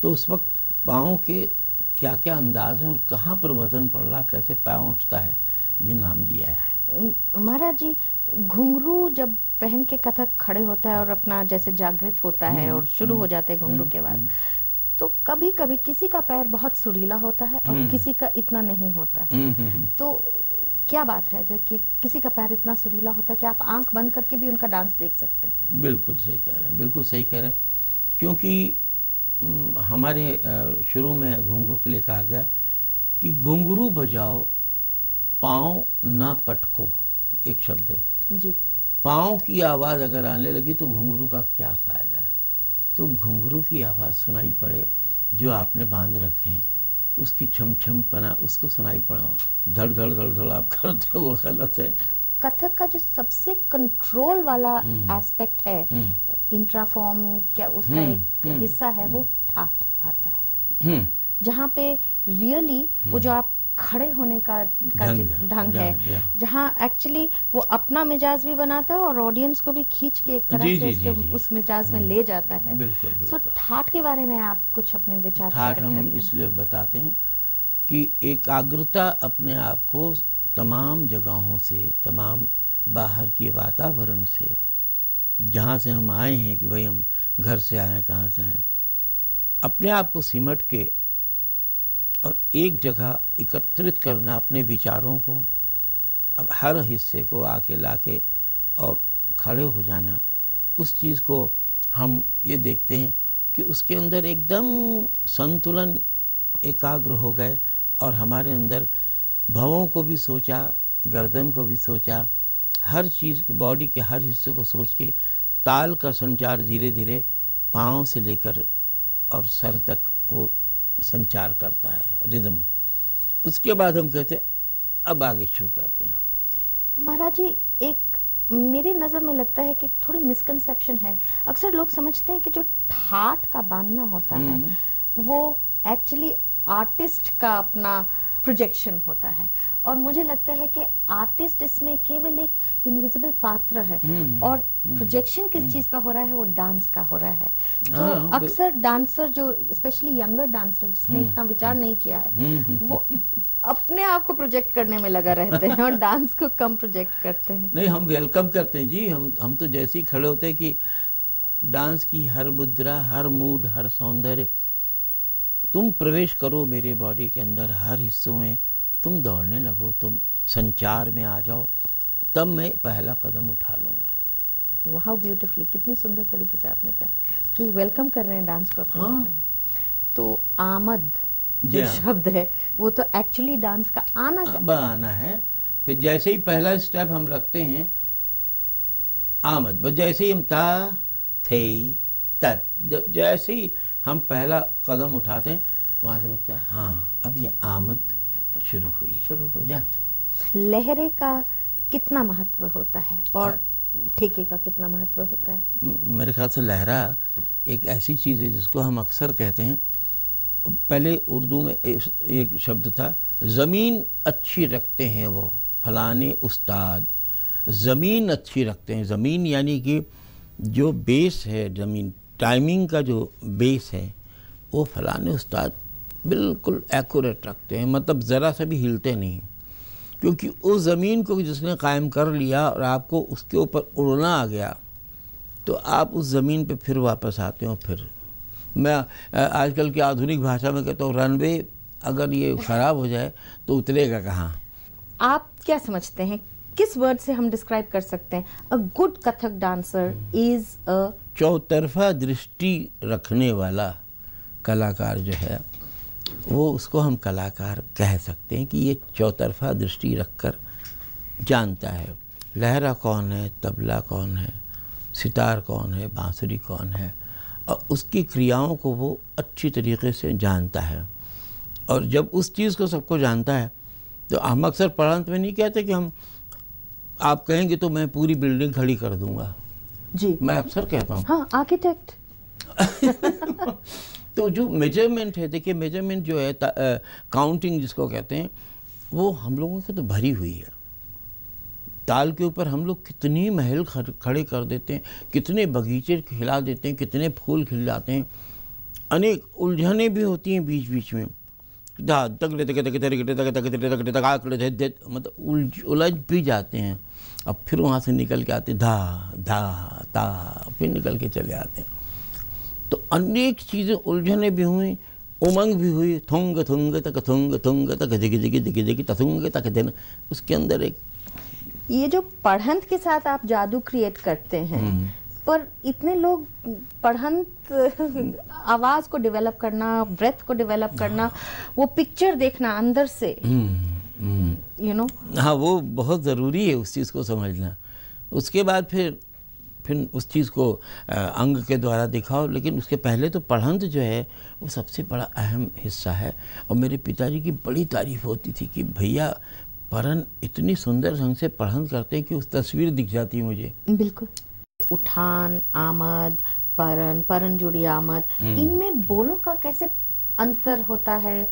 तो उस वक्त पाँव के क्या क्या अंदाज है और कहाँ पर वज़न पड़ रहा कैसे पाँव उठता है ये नाम दिया है। महाराज जी घुंघरू जब पहन के कथक खड़े होता है और अपना जैसे जागृत होता है और शुरू हो जाते हैं घुंघरू के बाद तो कभी कभी किसी का पैर बहुत सुरीला होता है और हम्म। किसी का इतना नहीं होता है। हम्म, हम्म। तो क्या बात है जो कि किसी का पैर इतना सुरीला होता है कि आप आँख बंद करके भी उनका डांस देख सकते हैं? बिल्कुल सही कह रहे हैं बिल्कुल सही कह रहे हैं। क्योंकि हमारे शुरू में घुंघरू के लिए कहा गया कि घुंघरू बजाओ पाँव ना पटको एक शब्द है। जी। पाँव की आवाज़ अगर आने लगी तो घुंघरू का क्या फ़ायदा है? तो घुंघरू की आवाज़ सुनाई पड़े जो आपने बाँध रखे हैं। उसकी छम छम पना उसको सुनाई पड़े। धड़ धड़ धड़ धड़ आप करते हो वो गलत है। कथक का जो सबसे कंट्रोल वाला एस्पेक्ट है हम्म। इंट्राफॉर्म क्या उसका हम्म, एक हम्म, हिस्सा है वो ठाठ आता है। हम्म। जहाँ पे रियली वो जो आप खड़े होने का, का ढंग है। जहाँ एक्चुअली वो अपना मिजाज भी बनाता है और ऑडियंस को भी खींच के एक तरह से उसके। उस मिजाज में ले जाता है सो। ठाठ के बारे में आप कुछ अपने विचार प्रकट हम इसलिए बताते हैं कि एकाग्रता अपने आप को तमाम जगहों से तमाम बाहर के वातावरण से जहाँ से हम आए हैं कि भाई हम घर से आए हैं कहाँ से आए अपने आप को सिमट के और एक जगह एकत्रित करना अपने विचारों को, अब हर हिस्से को आके लाके और खड़े हो जाना। उस चीज़ को हम ये देखते हैं कि उसके अंदर एकदम संतुलन, एकाग्र हो गए और हमारे अंदर भवों को भी सोचा, गर्दन को भी सोचा, हर चीज़ की, बॉडी के हर हिस्से को सोच के ताल का संचार धीरे धीरे पाँव से लेकर और सर तक वो संचार करता है रिदम उसके बाद हम कहते हैं अब आगे शुरू करते हैं। महाराज जी एक मेरे नज़र में लगता है कि थोड़ी मिसकंसेप्शन है। अक्सर लोग समझते हैं कि जो ठाट का बांधना होता है वो एक्चुअली आर्टिस्ट का अपना प्रोजेक्शन होता है। और मुझे लगता है कि आर्टिस्ट इसमें केवल एक इनविजिबल पात्र है। हम्म, और प्रोजेक्शन किस चीज़ का हो रहा है? वो डांस का हो रहा है। तो हाँ, बिल- अक्सर डांसर जो स्पेशली यंगर डांसर जिसने इतना विचार नहीं किया है हम्म, वो अपने आप को प्रोजेक्ट करने में लगा रहते हैं और डांस को कम प्रोजेक्ट करते हैं। नहीं हम वेलकम करते हैं। जी हम हम तो जैसे ही खड़े होते हैं कि डांस की हर मुद्रा हर मूड हर सौंदर्य तुम प्रवेश करो मेरे बॉडी के अंदर हर हिस्सों में तुम दौड़ने लगो तुम संचार में आ जाओ तब मैं पहला कदम उठा लूँगा। हाउ ब्यूटीफुली कितनी सुंदर तरीके से आपने कहा कि वेलकम कर रहे हैं डांस को अपने हाँ। तो आमद जो। शब्द है वो तो एक्चुअली डांस का आना अब आना है। फिर जैसे ही पहला स्टेप हम रखते हैं आमद। बस जैसे ही हम ता थे तत जैसे ही हम पहला कदम उठाते हैं वहाँ से लगता है हाँ अब ये आमद शुरू हुई शुरू हुई। लहरे का कितना महत्व होता है? और ठेके का कितना महत्व होता है? मेरे ख्याल से लहरा एक ऐसी चीज़ है जिसको हम अक्सर कहते हैं। पहले उर्दू में एक शब्द था ज़मीन अच्छी रखते हैं वो फलाने उस्ताद। ज़मीन अच्छी रखते हैं। ज़मीन यानी कि जो बेस है ज़मीन टाइमिंग का जो बेस है, वो फलाने उस्ताद बिल्कुल एक्यूरेट रखते हैं। मतलब ज़रा सा भी हिलते नहीं। क्योंकि उस ज़मीन को जिसने कायम कर लिया और आपको उसके ऊपर उड़ना आ गया तो आप उस ज़मीन पे फिर वापस आते हो फिर। मैं आजकल की आधुनिक भाषा में कहता हूँ रनवे अगर ये ख़राब हो जाए तो उतरेगा कहाँ? आप क्या समझते हैं? किस वर्ड से हम डिस्क्राइब कर सकते हैं? A good Kathak dancer is a चौतरफा दृष्टि रखने वाला कलाकार जो है, वो उसको हम कलाकार कह सकते हैं कि ये चौतरफा दृष्टि रखकर जानता है। लहरा कौन है, तबला कौन है, सितार कौन है, बांसुरी कौन है, और उसकी क्रियाओं को वो अच्छी तरीके से जानता है। और जब उस चीज़ को सबको जानता है तो हम अक्सर पढ़ांत में नहीं कहते कि हम, आप कहेंगे तो मैं पूरी बिल्डिंग खड़ी कर दूँगा। जी मैं अक्सर कहता हूँ हाँ आर्किटेक्ट तो जो मेज़रमेंट है देखिए मेज़रमेंट जो है काउंटिंग जिसको कहते हैं वो हम लोगों की तो भरी हुई है ताल के ऊपर हम लोग कितनी महल खड़े कर देते हैं कितने बगीचे खिला देते हैं कितने फूल खिल जाते हैं अनेक उलझने भी होती हैं बीच बीच में तगड़े तगड़े तगड़े तगड़े तगड़े तगड़े तगड़े तगड़े मतलब उलझ भी जाते हैं अब फिर वहाँ से निकल के आते धा धा ता फिर निकल के चले आते हैं। तो अनेक चीज़ें उलझने भी हुई उमंग भी हुई थुंग थुंग तक थुंग थुंग तक दिगी दिगी दिगी दिगी तथुंग तक दिन उसके अंदर एक ये जो पढ़ंत के साथ आप जादू क्रिएट करते हैं हम्म। पर इतने लोग पढ़ंत आवाज़ को डेवलप करना ब्रेथ को डेवलप करना वो पिक्चर देखना अंदर से हम्म, यू नो हाँ वो बहुत ज़रूरी है उस चीज़ को समझना। उसके बाद फिर फिर उस चीज़ को अंग के द्वारा दिखाओ लेकिन उसके पहले तो पढ़ंत जो है वो सबसे बड़ा अहम हिस्सा है। और मेरे पिताजी की बड़ी तारीफ़ होती थी कि भैया परन इतनी सुंदर ढंग से पढ़ंत करते हैं कि उस तस्वीर दिख जाती है मुझे। बिल्कुल। उठान आमद परन परन जुड़ी आमद इनमें बोलों का कैसे अंतर होता है?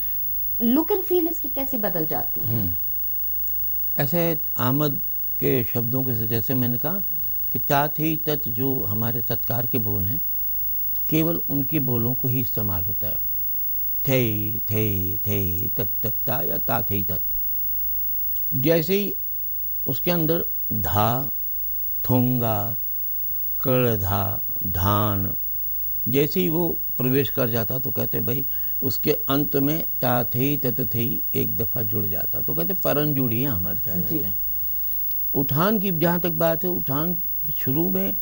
लुक एंड फील इसकी कैसी बदल जाती है? ऐसे आमद के शब्दों के जैसे मैंने कहा कि तात ही तत् जो हमारे तत्कार के बोल हैं, केवल उनके बोलों को ही इस्तेमाल होता है। थे थे थे, तत् तत्ता या तात ही तत्। जैसे ही उसके अंदर धा, थोंगा कड़धा धान, जैसे ही वो प्रवेश कर जाता तो कहते भाई उसके अंत में ता थे तत एक दफ़ा जुड़ जाता। तो कहते परन जुड़ी है हमारे कहा। जाता है उठान की जहाँ तक बात है उठान शुरू में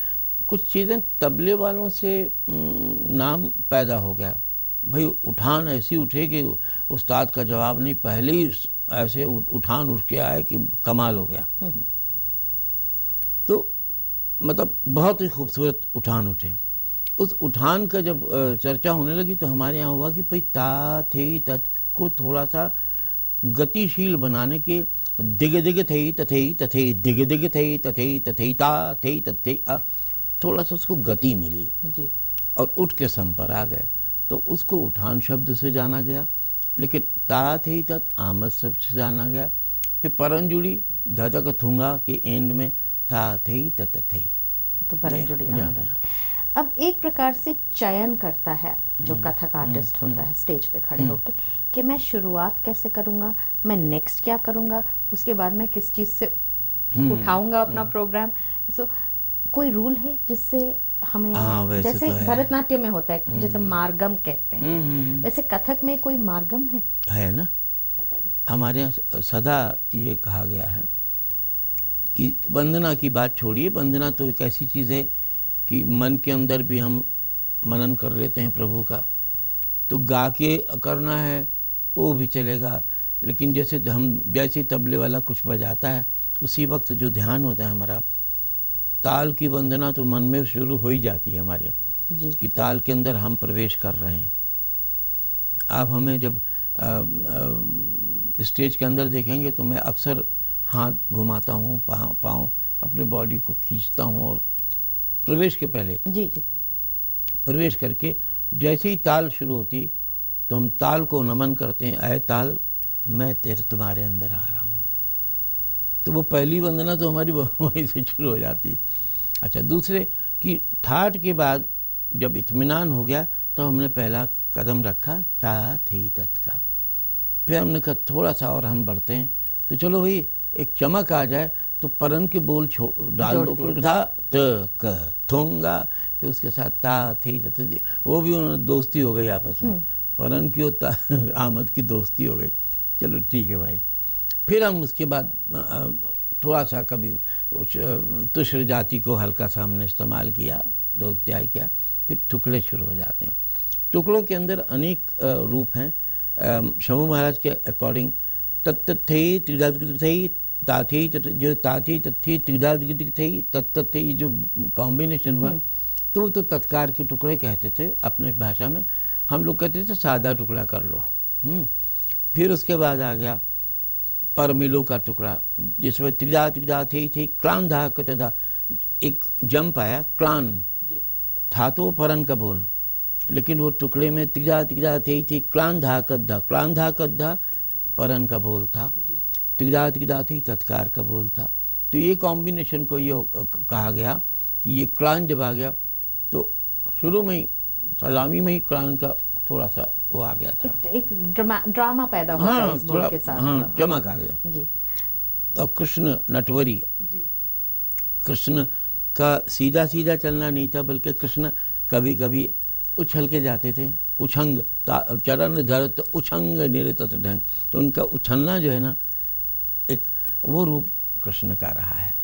कुछ चीज़ें तबले वालों से नाम पैदा हो गया। भाई उठान ऐसी उठे कि उस्ताद का जवाब नहीं पहले ही ऐसे उठान उठ के आए कि कमाल हो गया। तो मतलब बहुत ही खूबसूरत उठान उठे। उस उठान का जब चर्चा होने लगी तो हमारे यहाँ हुआ कि भाई ता थे तत् को थोड़ा सा गतिशील बनाने के दिग दिग थे तथे तथे दिग दिग थे तथे तथे ता थे तथे थोड़ा सा उसको गति मिली। जी। और उठ के सम पर आ गए। तो उसको उठान शब्द से जाना गया लेकिन ता थे तत् आमद शब्द से जाना गया। फिर परन जुड़ी धधक थूँगा के एंड में था थे तत थे। तो परम जुड़ी। अब एक प्रकार से चयन करता है जो हम्म, कथक आर्टिस्ट होता है स्टेज पे खड़े होके कि मैं शुरुआत कैसे करूँगा मैं नेक्स्ट क्या करूँगा उसके बाद मैं किस चीज़ से हम्म, उठाऊँगा अपना प्रोग्राम सो कोई रूल है जिससे हमें हाँ, वैसे जैसे तो। भरतनाट्यम में होता है जैसे मार्गम कहते हैं। हम्म, हम्म, हम्म। वैसे कथक में कोई मार्गम है? है ना? हमारे यहाँ सदा ये कहा गया है कि वंदना की बात छोड़िए वंदना तो एक ऐसी चीज़ है कि मन के अंदर भी हम मनन कर लेते हैं प्रभु का। तो गा के करना है वो भी चलेगा। लेकिन जैसे हम जैसे तबले वाला कुछ बजाता है उसी वक्त जो ध्यान होता है हमारा ताल की वंदना तो मन में शुरू हो ही जाती है हमारे। जी। कि ताल के अंदर हम प्रवेश कर रहे हैं। आप हमें जब अ, अ, स्टेज के अंदर देखेंगे तो मैं अक्सर हाथ घुमाता हूँ पाँव पाँव अपने बॉडी को खींचता हूँ और प्रवेश के पहले। जी जी। प्रवेश करके जैसे ही ताल शुरू होती तो हम ताल को नमन करते हैं आए ताल मैं तेरे तुम्हारे अंदर आ रहा हूँ। तो वो पहली वंदना तो हमारी वहीं से शुरू हो जाती। अच्छा दूसरे कि ठाठ के बाद जब इत्मीनान हो गया तो हमने पहला कदम रखा ता थे तत् का। फिर हमने कहा थोड़ा सा और हम बढ़ते हैं। तो चलो भाई एक चमक आ जाए तो परन के बोल छोड़ डाल दो। था त क थोंगा। फिर उसके साथ ता थे वो भी उन्होंने दोस्ती हो गई आपस में। परन की और आमद की दोस्ती हो गई। चलो ठीक है भाई। फिर हम उसके बाद थोड़ा सा कभी उस तुष्र जाति को हल्का सा हमने इस्तेमाल किया दो इत्यादि किया फिर टुकड़े शुरू हो जाते हैं। टुकड़ों के अंदर अनेक रूप हैं। शंभू महाराज के अकॉर्डिंग तत्त थे त्रिदा थे ताथी जो ताथी तथ्य त्रिदा थे तत्त थे ये जो कॉम्बिनेशन हुआ तो वो तो तत्कार के टुकड़े कहते थे अपने भाषा में। हम लोग कहते थे सादा टुकड़ा कर लो। हम्म। फिर उसके बाद आ गया परमिलो का टुकड़ा जिसमें त्रिदा त्रिदा थे थे क्लान धा कतदा एक जंप आया क्लान। था तो परन का बोल लेकिन वो टुकड़े में त्रिदा त्रिदा थे थी क्लान धा कद्धा क्लान धा कद्धा परन का बोल था। त्रिदा त्रिदा थी तत्कार का बोल था। तो ये कॉम्बिनेशन को ये कहा गया कि ये क्लान जब आ गया तो शुरू में ही सलामी में ही क्लान का थोड़ा सा वो आ गया था। एक, एक ड्रामा ड्रामा पैदा होता है इस बोल के साथ हाँ चमक आ गया। जी। और कृष्ण नटवरी। कृष्ण का सीधा सीधा चलना नहीं था बल्कि कृष्ण कभी कभी उछल के जाते थे। उछंग चरण धरत उछंग निरत ढंग। तो उनका उछलना जो है ना वो रूप कृष्ण का रहा है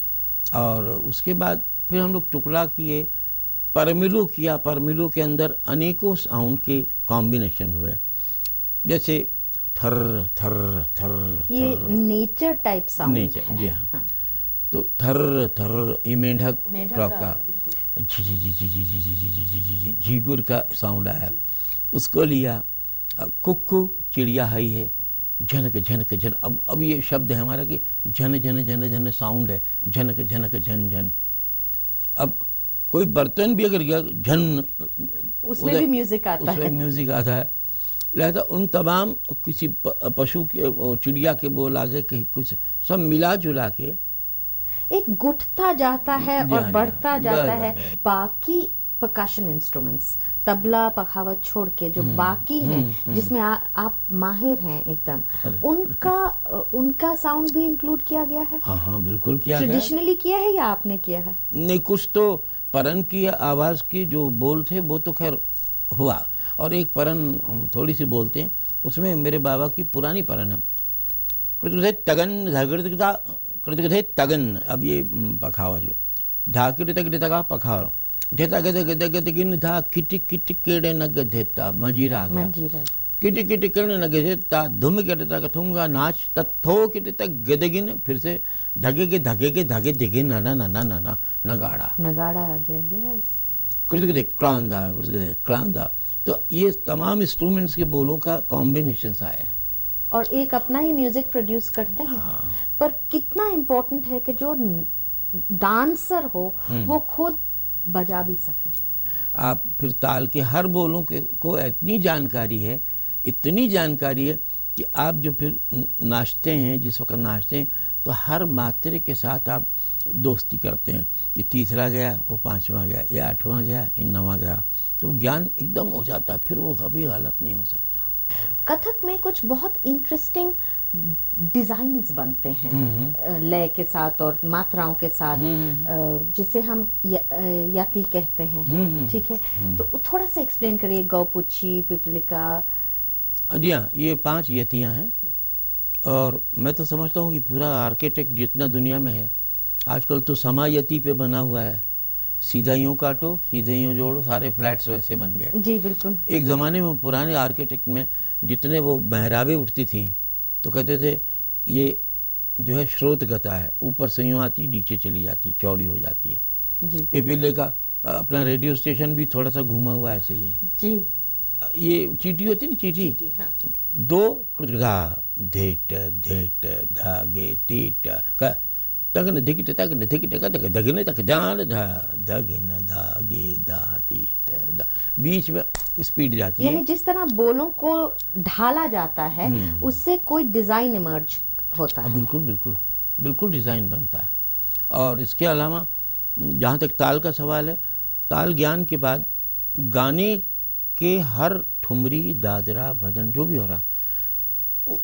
और उसके बाद फिर हम लोग टुकड़ा किए परमिलू किया परमिलू के अंदर अनेकों साउंड के कॉम्बिनेशन हुए जैसे थर थर थर ये थर नेचर टाइप साउंड नेचर जी हाँ तो थर थर ये मेंढक का, जी जी जी जी जी जी जी जी जी जी जी जी झीगुर का साउंड आया उसको लिया कुक्कू चिड़िया हई है झनक झनक झन। अब अब ये शब्द है हमारा कि झन झन झन झन साउंड है। झनक झनक झन झन। अब कोई बर्तन भी अगर गया झन उसमें भी म्यूज़िक आता उसमें है। म्यूज़िक आता है। लिहाजा उन तमाम किसी पशु के चिड़िया के बोल आगे कहीं कुछ सब मिला जुला के एक गुठता जाता है और हाँ, बढ़ता जाता है। बाकी परकशन इंस्ट्रूमेंट्स तबला पखावत छोड़ के जो बाकी हैं जिसमें आ, आप माहिर हैं एकदम उनका उनका साउंड भी इंक्लूड किया गया है? हाँ हाँ बिल्कुल किया गया ट्रेडिशनली किया है या आपने किया है? नहीं कुछ तो परन की आवाज़ की जो बोल थे वो तो खैर हुआ। और एक परन थोड़ी सी बोलते हैं उसमें मेरे बाबा की पुरानी परन है। कृतकथे तगन धगृतकता कृतकथे तगन अब ये हम्म, पखावा जो। धाकिट पखावा। ढेता गद गद गद गिन था किटिक किटिक केड़े न गधेता मजीरा आ गया मंजीरा किटी किटी कर्ण न गजेता धुम करता कथूँगा नाच तत्थो किटी तक गदगिन फिर से धगे के धगे के धगे दिगे नाना नाना नाना नगाड़ा। नगाड़ा आ गया यस कृतगदे क्रांदा कृतगदे क्रांदा तो ये तमाम इंस्ट्रूमेंट्स के बोलों का कॉम्बिनेशन आया और एक अपना ही म्यूज़िक प्रोड्यूस करते हैं। हाँ। पर कितना इम्पोर्टेंट है कि जो डांसर हो हम्म। वो खुद बजा भी सके। आप फिर ताल के हर बोलों के को इतनी जानकारी है इतनी जानकारी है कि आप जो फिर नाचते हैं जिस वक्त नाचते हैं तो हर मात्रे के साथ आप दोस्ती करते हैं। ये तीसरा गया वो पांचवा गया ये आठवां गया ये नवा गया। तो ज्ञान एकदम हो जाता है फिर वो कभी गलत नहीं हो सकता। कथक में कुछ बहुत इंटरेस्टिंग डिजाइन्स बनते हैं हम्म। लय के साथ और मात्राओं के साथ हम्म। जिसे हम य, अ, कहते हैं हम्म। ठीक है तो थोड़ा सा एक्सप्लेन करिए गौपुच्छी पिपलिका जी हाँ ये पाँच यतियाँ हैं और मैं तो समझता हूँ कि पूरा आर्किटेक्ट जितना दुनिया में है आजकल तो समायति पे बना हुआ है सीधा यूँ काटो सीधे यूँ जोड़ो सारे फ्लैट्स वैसे बन गए जी बिल्कुल एक ज़माने में पुराने आर्किटेक्ट में जितने वो महराबें उठती थी तो कहते थे ये जो है स्रोत गता है ऊपर से यूँ आती नीचे चली जाती चौड़ी हो जाती है। पिपीले का अपना रेडियो स्टेशन भी थोड़ा सा घूमा हुआ ऐसे ही है। जी। ये चीटी होती ना चीटी? चीटी हाँ। दो कृतधा धेट धेट धागे तीट धिकट तगन धिकट क तक दगन तक दान धा दगन धागे बीच में स्पीड जाती यानी है जिस तरह बोलों को ढाला जाता है हम्म। उससे कोई डिज़ाइन इमर्ज होता है। बिल्कुल बिल्कुल बिल्कुल डिज़ाइन बनता है। और इसके अलावा जहाँ तक ताल का सवाल है ताल ज्ञान के बाद गाने के हर ठुमरी दादरा भजन जो भी हो रहा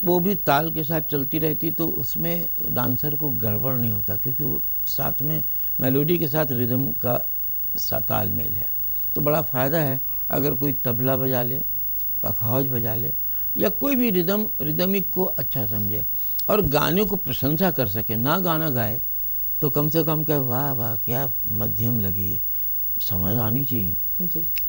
वो भी ताल के साथ चलती रहती तो उसमें डांसर को गड़बड़ नहीं होता क्योंकि वो साथ में मेलोडी के साथ रिदम का सा तालमेल है। तो बड़ा फ़ायदा है अगर कोई तबला बजा ले पखौज बजा ले या कोई भी रिदम रिदमिक को अच्छा समझे और गाने को प्रशंसा कर सके ना गाना गाए तो कम से कम कहे वाह वाह क्या मध्यम लगी है समझ आनी चाहिए।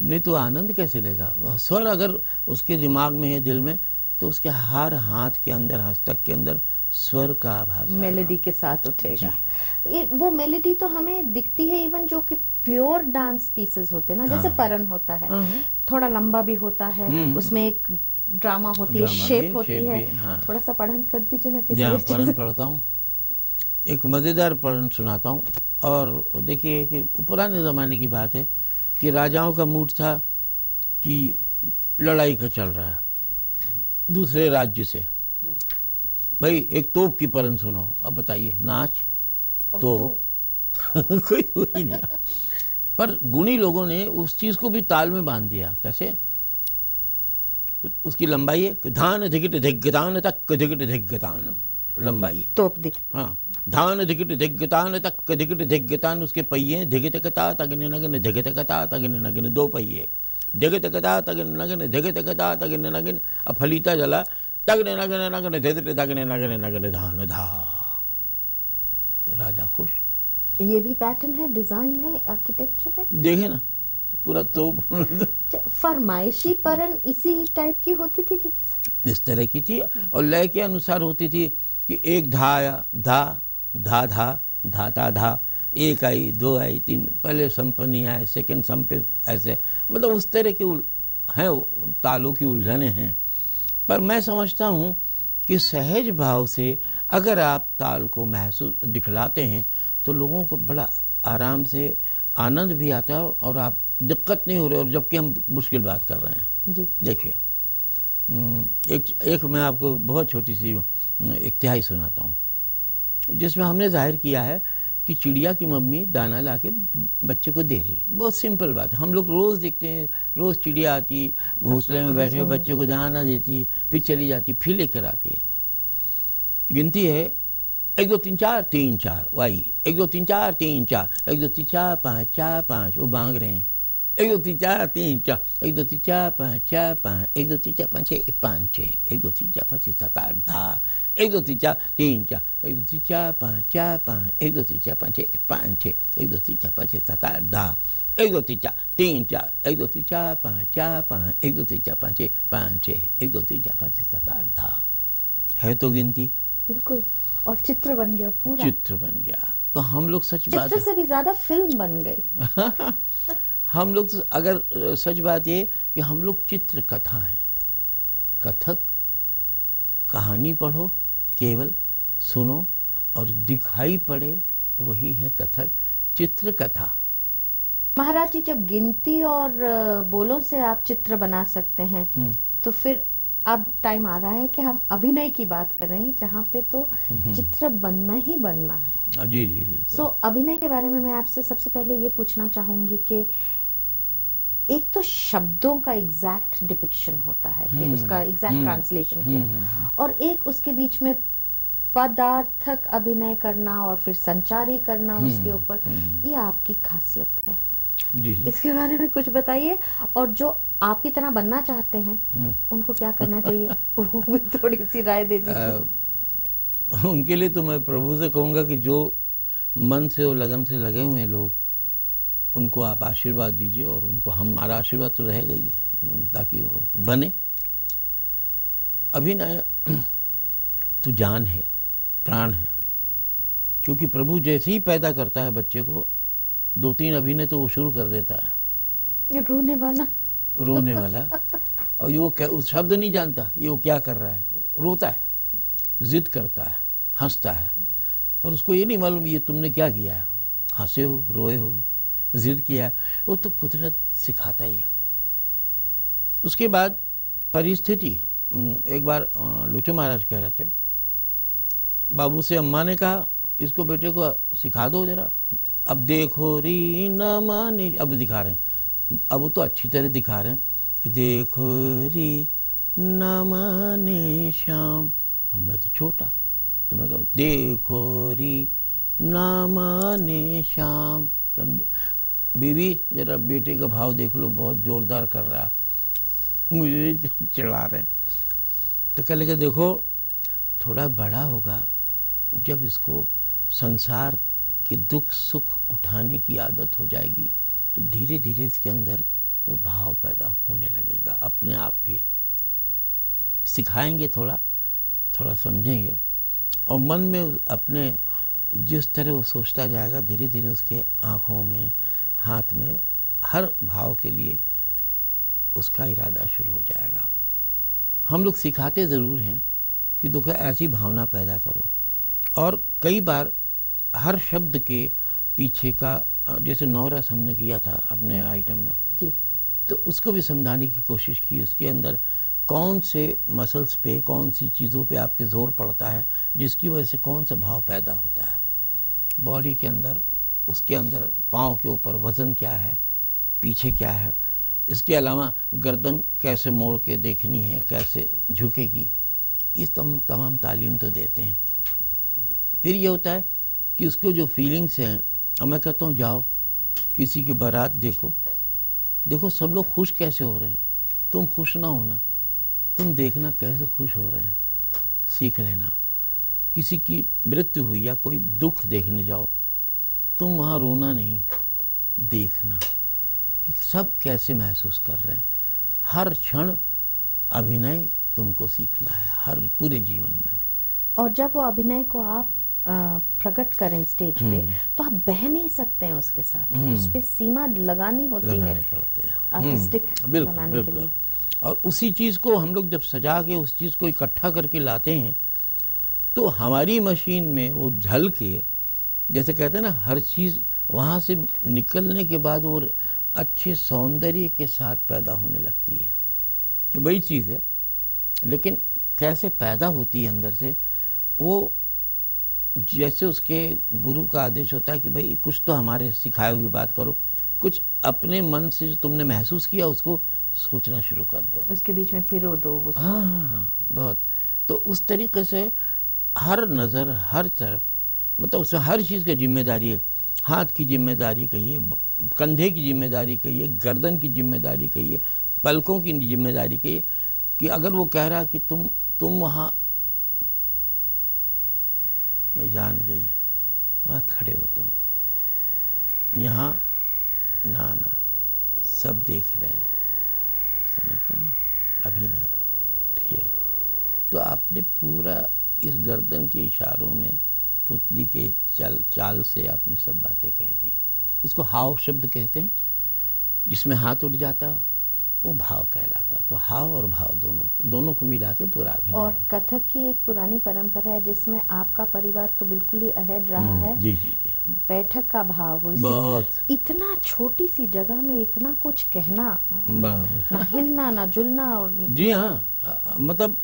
नहीं तो आनंद कैसे लेगा? वह स्वर अगर उसके दिमाग में है दिल में तो उसके हर हाथ के अंदर हस्तक के अंदर स्वर का आभास। मेलोडी के साथ उठेगा वो मेलोडी तो हमें दिखती है इवन जो कि प्योर डांस पीसेस होते हैं ना जैसे हाँ। परन होता है हाँ। थोड़ा लंबा भी होता है हम्म। उसमें एक ड्रामा होती है शेप होती shape है हाँ। थोड़ा सा पढ़न कर दीजिए ना किसी पढ़न पढ़ता हूँ एक मज़ेदार पढ़न सुनाता हूँ और देखिए कि पुराने ज़माने की बात है कि राजाओं का मूड था कि लड़ाई का चल रहा है दूसरे राज्य से। भाई एक तोप की परन सुनाओ। अब बताइए नाच तो कोई हो ही। नहीं पर गुणी लोगों ने उस चीज़ को भी ताल में बाँध दिया। कैसे? उसकी लंबाई है? धान धिकट धिग्गतान तक धिकट धिग्गतान लंबाई। तोप दिख। हाँ धान धिकट धिग्गतान तक धिकट धिग्गतान उसके पहिए धिगत कता तगन नगन धिगत कता तगन नगन दो पहिए। धिगत कता तगन नगन धिगत कता तगन नगन अब फलीता जला तगन नगन नगन धिगत तगन नगन नगन धान धा तो राजा खुश ये भी पैटर्न है डिज़ाइन है आर्किटेक्चर है देखे ना पूरा अच्छा, फरमाइशी परन इसी टाइप की होती थी कि इस तरह की थी और लय के अनुसार होती थी कि एक धा आया धा धा धा धाता धा एक आई दो आई तीन पहले संपन्नी आए सेकंड सम पे ऐसे। मतलब उस तरह के हैं तालों की उलझने हैं। पर मैं समझता हूँ कि सहज भाव से अगर आप ताल को महसूस दिखलाते हैं तो लोगों को बड़ा आराम से आनंद भी आता है और आप दिक्कत नहीं हो रही और जबकि हम मुश्किल बात कर रहे हैं। जी। देखिए हम्म, एक एक मैं आपको बहुत छोटी सी हम्म, एक तिहाई सुनाता हूँ जिसमें हमने ज़ाहिर किया है कि चिड़िया की मम्मी दाना ला के बच्चे को दे रही बहुत सिंपल बात है। हम लोग रोज़ देखते हैं, रोज़ चिड़िया आती, घोंसले में बैठे हुए बच्चे को दाना देती, फिर चली जाती, फिर लेकर आती है। गिनती है, एक, दो, तीन, चार तीन, चार, वाई, एक, दो, तीन, चार तीन, चार, एक, दो, तीन, चार, पाँच चार, पाँच, वो मांग रहे हैं। एक दो तीन चार तीन चार एक दो तीन चार पाँच चार पाँच एक दो तीन चार पाँच छः पाँच छः एक दो तीन चार पाँच छः सात आठ धा एक दो तीन चार तीन चार एक दो तीन चार पाँच चार पाँच एक दो तीन चार पाँच छः पाँच छः एक दो तीन चार पाँच छः सात आठ धा एक दो तीन चार तीन चार एक दो तीन चार पाँच चार पाँच एक दो तीन चार पाँच छः पाँच छः एक दो तीन चार पाँच छः सात आठ धा है तो गिनती बिल्कुल और चित्र बन गया पूरा चित्र बन गया तो हम लोग सच बात से भी ज़्यादा फ़िल्म बन गई हम लोग तो अगर सच बात ये कि हम लोग चित्र कथा हैं। कथक कहानी पढ़ो केवल सुनो और दिखाई पड़े वही है कथक। चित्र कथा महाराज जी जब गिनती और बोलों से आप चित्र बना सकते हैं हम्म। तो फिर अब टाइम आ रहा है कि हम अभिनय की बात कर रहे हैं जहाँ पे तो चित्र बनना ही बनना है। जी जी। सो अभिनय के बारे में मैं आपसे सबसे पहले ये पूछना चाहूँगी कि एक तो शब्दों का एग्जैक्ट डिपिक्शन होता है कि हम्म, उसका एग्जैक्ट हम्म, ट्रांसलेशन हम्म, हम्म, किया और एक उसके बीच में पदार्थक अभिनय करना और फिर संचारी करना उसके ऊपर। ये आपकी खासियत है। जी। इसके बारे में कुछ बताइए। और जो आपकी तरह बनना चाहते हैं। उनको क्या करना चाहिए? वो भी थोड़ी सी राय दे दीजिए। उनके लिए तो मैं प्रभु से कहूँगा कि जो मन से और लगन से लगे हुए लोग उनको आप आशीर्वाद दीजिए और उनको हमारा आशीर्वाद तो रहेगा ही ताकि वो बने। अभिनय तो जान है प्राण है क्योंकि प्रभु जैसे ही पैदा करता है बच्चे को दो तीन अभिनय तो वो शुरू कर देता है। ये रोने वाला। रोने वाला। और ये वो क्या उस शब्द नहीं जानता ये वो क्या कर रहा है। रोता है जिद करता है हंसता है पर उसको ये नहीं मालूम ये तुमने क्या किया है। हंसे हो रोए हो जिद किया वो तो कुदरत सिखाता ही है। उसके बाद परिस्थिति एक बार अ, महाराज कह रहे थे बाबू से अम्मा ने कहा इसको बेटे को सिखा दो जरा अब देखो री न माने अब दिखा रहे हैं। अब वो तो अच्छी तरह दिखा रहे हैं कि देखो री न माने श्याम। अब मैं तो छोटा तो मैं कहूँ देखो री न माने श्याम। बीवी, जरा बेटे का भाव देख लो, बहुत जोरदार कर रहा। मुझे चिढ़ा रहे। तो कह लगे, देखो, थोड़ा बड़ा होगा जब इसको संसार के दुख सुख उठाने की आदत हो जाएगी तो धीरे धीरे इसके अंदर वो भाव पैदा होने लगेगा, अपने आप भी सिखाएँगे थोड़ा थोड़ा समझेंगे। और मन में अपने, जिस तरह वो सोचता जाएगा धीरे धीरे उसके आँखों में हाथ में हर भाव के लिए उसका इरादा शुरू हो जाएगा। हम लोग सिखाते ज़रूर हैं कि देखो ऐसी भावना पैदा करो। और कई बार हर शब्द के पीछे का जैसे नौरस हमने किया था अपने आइटम में जी। तो उसको भी समझाने की कोशिश की। उसके अंदर कौन से मसल्स पे कौन सी चीज़ों पे आपके ज़ोर पड़ता है जिसकी वजह से कौन सा भाव पैदा होता है। बॉडी के अंदर उसके अंदर पाँव के ऊपर वज़न क्या है पीछे क्या है इसके अलावा गर्दन कैसे मोड़ के देखनी है कैसे झुकेगी इस तम, तमाम तालीम तो देते हैं। फिर ये होता है कि उसको जो फीलिंग्स हैं अब मैं कहता हूँ जाओ किसी की बारात देखो। देखो सब लोग खुश कैसे हो रहे हैं? तुम खुश ना होना। तुम देखना कैसे खुश हो रहे हैं। सीख लेना। किसी की मृत्यु हुई या कोई दुख देखने जाओ तुम वहाँ रोना नहीं देखना कि सब कैसे महसूस कर रहे हैं। हर क्षण अभिनय तुमको सीखना है हर पूरे जीवन में। और जब वो अभिनय को आप प्रकट करें स्टेज पे तो आप बह नहीं सकते हैं उसके साथ। हम्म। उस पे सीमा लगानी होती लगाने है आर्टिस्टिक हम्म, बिल्कुल बनाने के बिल्कुल। लिए। और उसी चीज़ को हम लोग जब सजा के उस चीज़ को इकट्ठा करके लाते हैं तो हमारी मशीन में वो झल के जैसे कहते हैं ना हर चीज़ वहाँ से निकलने के बाद वो अच्छे सौंदर्य के साथ पैदा होने लगती है। तो वही चीज़ है। लेकिन कैसे पैदा होती है अंदर से वो जैसे उसके गुरु का आदेश होता है कि भाई कुछ तो हमारे सिखाए हुई बात करो कुछ अपने मन से जो तुमने महसूस किया उसको सोचना शुरू कर दो। उसके बीच में फिरो दो हाँ हाँ हाँ बहुत। तो उस तरीके से हर नज़र हर तरफ़ मतलब उसमें हर चीज़ की ज़िम्मेदारी है। हाथ की ज़िम्मेदारी कहिए कंधे की ज़िम्मेदारी कहिए गर्दन की ज़िम्मेदारी कहिए पलकों की ज़िम्मेदारी कहिए कि अगर वो कह रहा कि तुम तुम वहाँ मैं जान गई, वहाँ खड़े हो तुम। यहाँ ना ना सब देख रहे हैं। समझते हैं ना? अभी नहीं, फिर। तो आपने पूरा इस गर्दन के इशारों में पुतली के चल चाल से आपने सब बातें कह दी। इसको हाव शब्द कहते हैं जिसमें हाथ उठ जाता हो वो भाव कहलाता। तो हाव और भाव दोनों दोनों को मिला के पूरा अभिनय और कथक की एक पुरानी परंपरा है जिसमें आपका परिवार तो बिल्कुल ही अहेड रहा हम्म, है। जी जी जी। बैठक का भाव वो बहुत। इतना छोटी सी जगह में इतना कुछ कहना ना हिलना ना जुलना और जी हाँ मतलब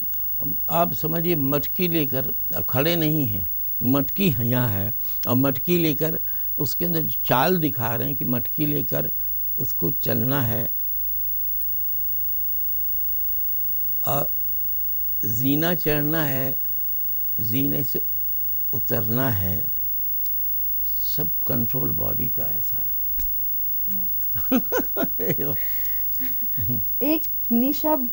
आप समझिए मटकी लेकर अब खड़े नहीं हैं मटकी यहाँ है। और मटकी लेकर उसके अंदर चाल दिखा रहे हैं कि मटकी लेकर उसको चलना है। और जीना चढ़ना है जीने से उतरना है। सब कंट्रोल बॉडी का है सारा। एक निशब्द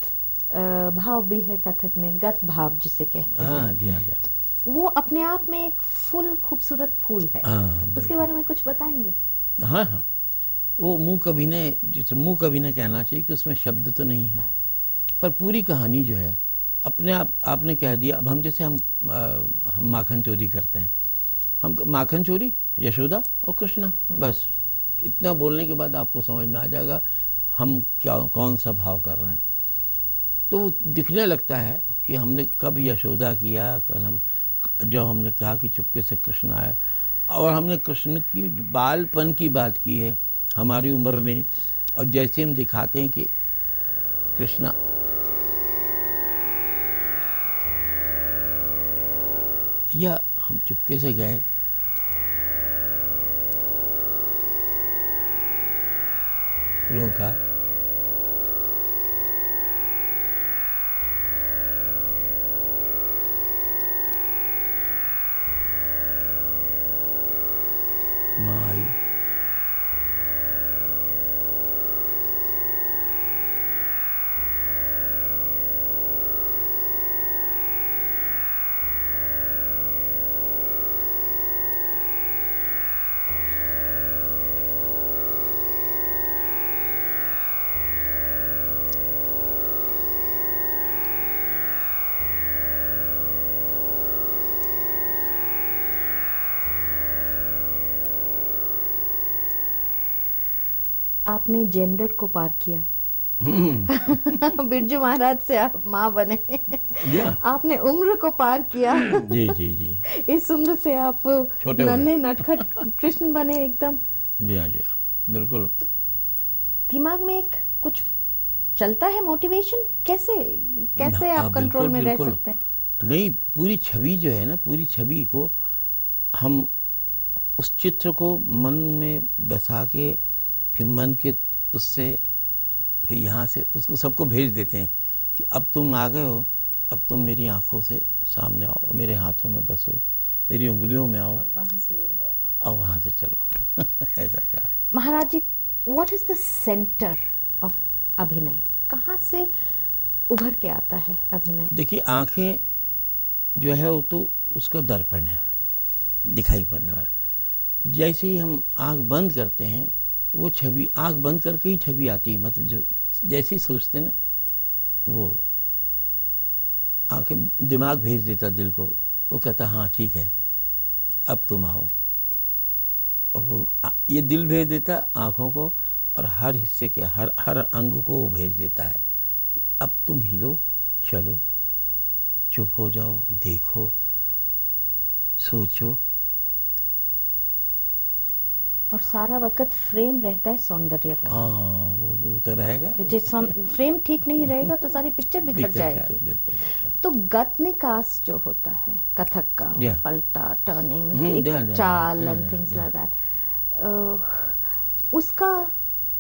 भाव भी है कथक में गत भाव जिसे कहते हैं। हाँ जी हाँ जी हाँ। वो अपने आप में एक फुल खूबसूरत फूल है। हाँ, उसके बारे में कुछ बताएँगे? हाँ हाँ। वो मुँह कभी ने जिसे मुँह कभी ने कहना चाहिए कि उसमें शब्द तो नहीं है। पर पूरी कहानी जो है अपने आप आपने कह दिया अब हम जैसे हम आ, हम माखन चोरी करते हैं। हम माखन चोरी यशोदा और कृष्णा बस। इतना बोलने के बाद आपको समझ में आ जाएगा हम क्या कौन सा भाव कर रहे हैं। तो दिखने लगता है कि हमने कब यशोदा किया कल हम जब हमने कहा कि चुपके से कृष्ण आए, और हमने कृष्ण की, बालपन की बात की है, हमारी उम्र नहीं और जैसे हम दिखाते हैं कि कृष्णा या हम चुपके से गए। रोका माँ आपने जेंडर को पार किया। हम्म, बिरजू महाराज से आप माँ बने। आपने उम्र को पार किया। जी जी जी। इस उम्र से आप नन्हे नटखट कृष्ण बने एकदम। जी हाँ जी हाँ बिल्कुल। दिमाग में एक कुछ चलता है मोटिवेशन कैसे कैसे आप हाँ, कंट्रोल में रह सकते हैं? नहीं पूरी छवि जो है ना पूरी छवि को हम उस चित्र को मन में बसा के फिर मन के उससे फिर यहाँ से उसको सबको भेज देते हैं कि अब तुम आ गए हो अब तुम मेरी आँखों से सामने आओ मेरे हाथों में बसो मेरी उंगलियों में आओ और वहाँ से उड़ो। और वहाँ से चलो। ऐसा कहा Maharaj ji what is the centre of अभिनय? कहाँ से उभर के आता है अभिनय? देखिए आँखें जो है वो तो उसका दर्पण है दिखाई पड़ने वाला। जैसे ही हम आँख बंद करते हैं वो छवि आँख बंद करके ही छवि आती है। मतलब जो जैसे ही सोचते ना, वो आँखें, दिमाग भेज देता दिल को। वो कहता हाँ ठीक है, अब तुम आओ। और वो ये दिल भेज देता आँखों को और हर हिस्से के, हर हर अंग को वो भेज देता है कि अब तुम हिलो चलो, चुप हो जाओ, देखो, सोचो। और सारा वक्त फ्रेम रहता है सौंदर्य का। हाँ वो वो तो रहेगा। कि जिस फ्रेम ठीक नहीं रहेगा तो सारी पिक्चर बिखर जाएगी। तो गत निकास जो होता है कथक का Yeah. पलटा टर्निंग हम्म, yeah, चाल एंड थिंग्स लाइक दैट उसका